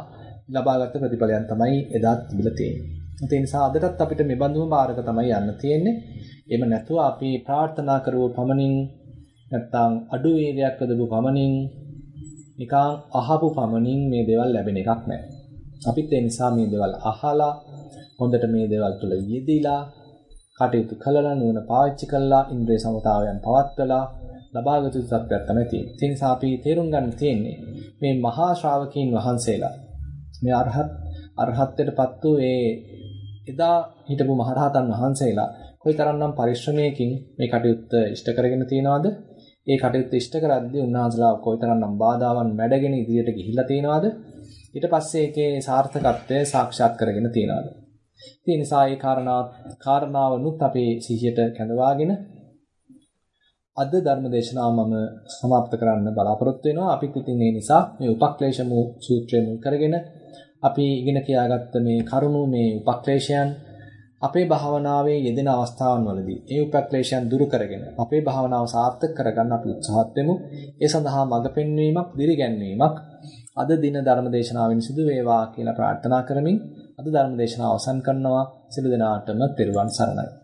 ලබාගත් ප්‍රතිඵලයන් තමයි එදා තිබිලා තියෙන්නේ. ඒ නිසා අදටත් අපිට මේ බඳුම මාර්ග තමයි යන්න තියෙන්නේ. එහෙම නැතුව අපි ප්‍රාර්ථනා කරුව පමණින් නැත්තම් අඩු වේදයක් වදපු පමණින් නිකං අහපු පමණින් මේ දේවල් ලැබෙන එකක් නැහැ. අපිත් ඒ නිසා මේ දේවල් අහලා හොඳට මේ දේවල් තුළ යෙදিলা කටයුතු කළා නුවණ පාවිච්චි කළා ඉන්ද්‍රිය සමතාවයන් පවත්වලා ලබාගත යුතු සත්‍යයක් තමයි තියෙන්නේ. ඒ නිසා අපි තේරුම් ගන්න තියෙන්නේ මේ මහා ශ්‍රාවකීන් වහන්සේලා මේ අරහත් අරහත්ත්වයටපත් වූ ඒ එදා හිටපු මහරහතන් වහන්සේලා කොයිතරම්නම් පරිශ්‍රමයකින් මේ කටයුත්ත ඉෂ්ට කරගෙන තියනවද? ඒ කටයුත්ත ඉෂ්ට කරද්දී උන්වහන්සේලා කොයිතරම්නම් බාධාවන් මැඩගෙන ඉදිරියට ගිහිල්ලා තියනවද? ඊට පස්සේ ඒකේ සාර්ථකත්වය සාක්ෂාත් කරගෙන තියනවද? ඒ නිසා ඒ කාරණා කාරණාවනුත් අපේ සිහියට කැඳවාගෙන අද ධර්ම දේශනාව මම සමාප්ත කරන්න බලාපොරොත්තු වෙනවා. අපිත් ඉතින් ඒ නිසා මේ උපක්ලේශ සූත්‍රය මුල් කරගෙන අපි ඉගෙන කියාගත්ත මේ කරුණු මේ උපක්ලේශයන් අපේ භාවනාවේ යෙදෙන අවස්ථාවන් වලදී ඒ උපක්ලේශයන් දුරු කරගෙන අපේ භාවනාව සාර්ථක කරගන්න අපි උත්සාහත් වෙමු. ඒ සඳහා මඟ පෙන්වීමක්, දිරිගැන්වීමක් අද දින ධර්ම දේශනාවෙන් සිදු වේවා කියලා ප්‍රාර්ථනා කරමින් අද ධර්ම දේශනාව අවසන් කරනවා. සියලු දෙනාටම තෙරුවන් සරණයි.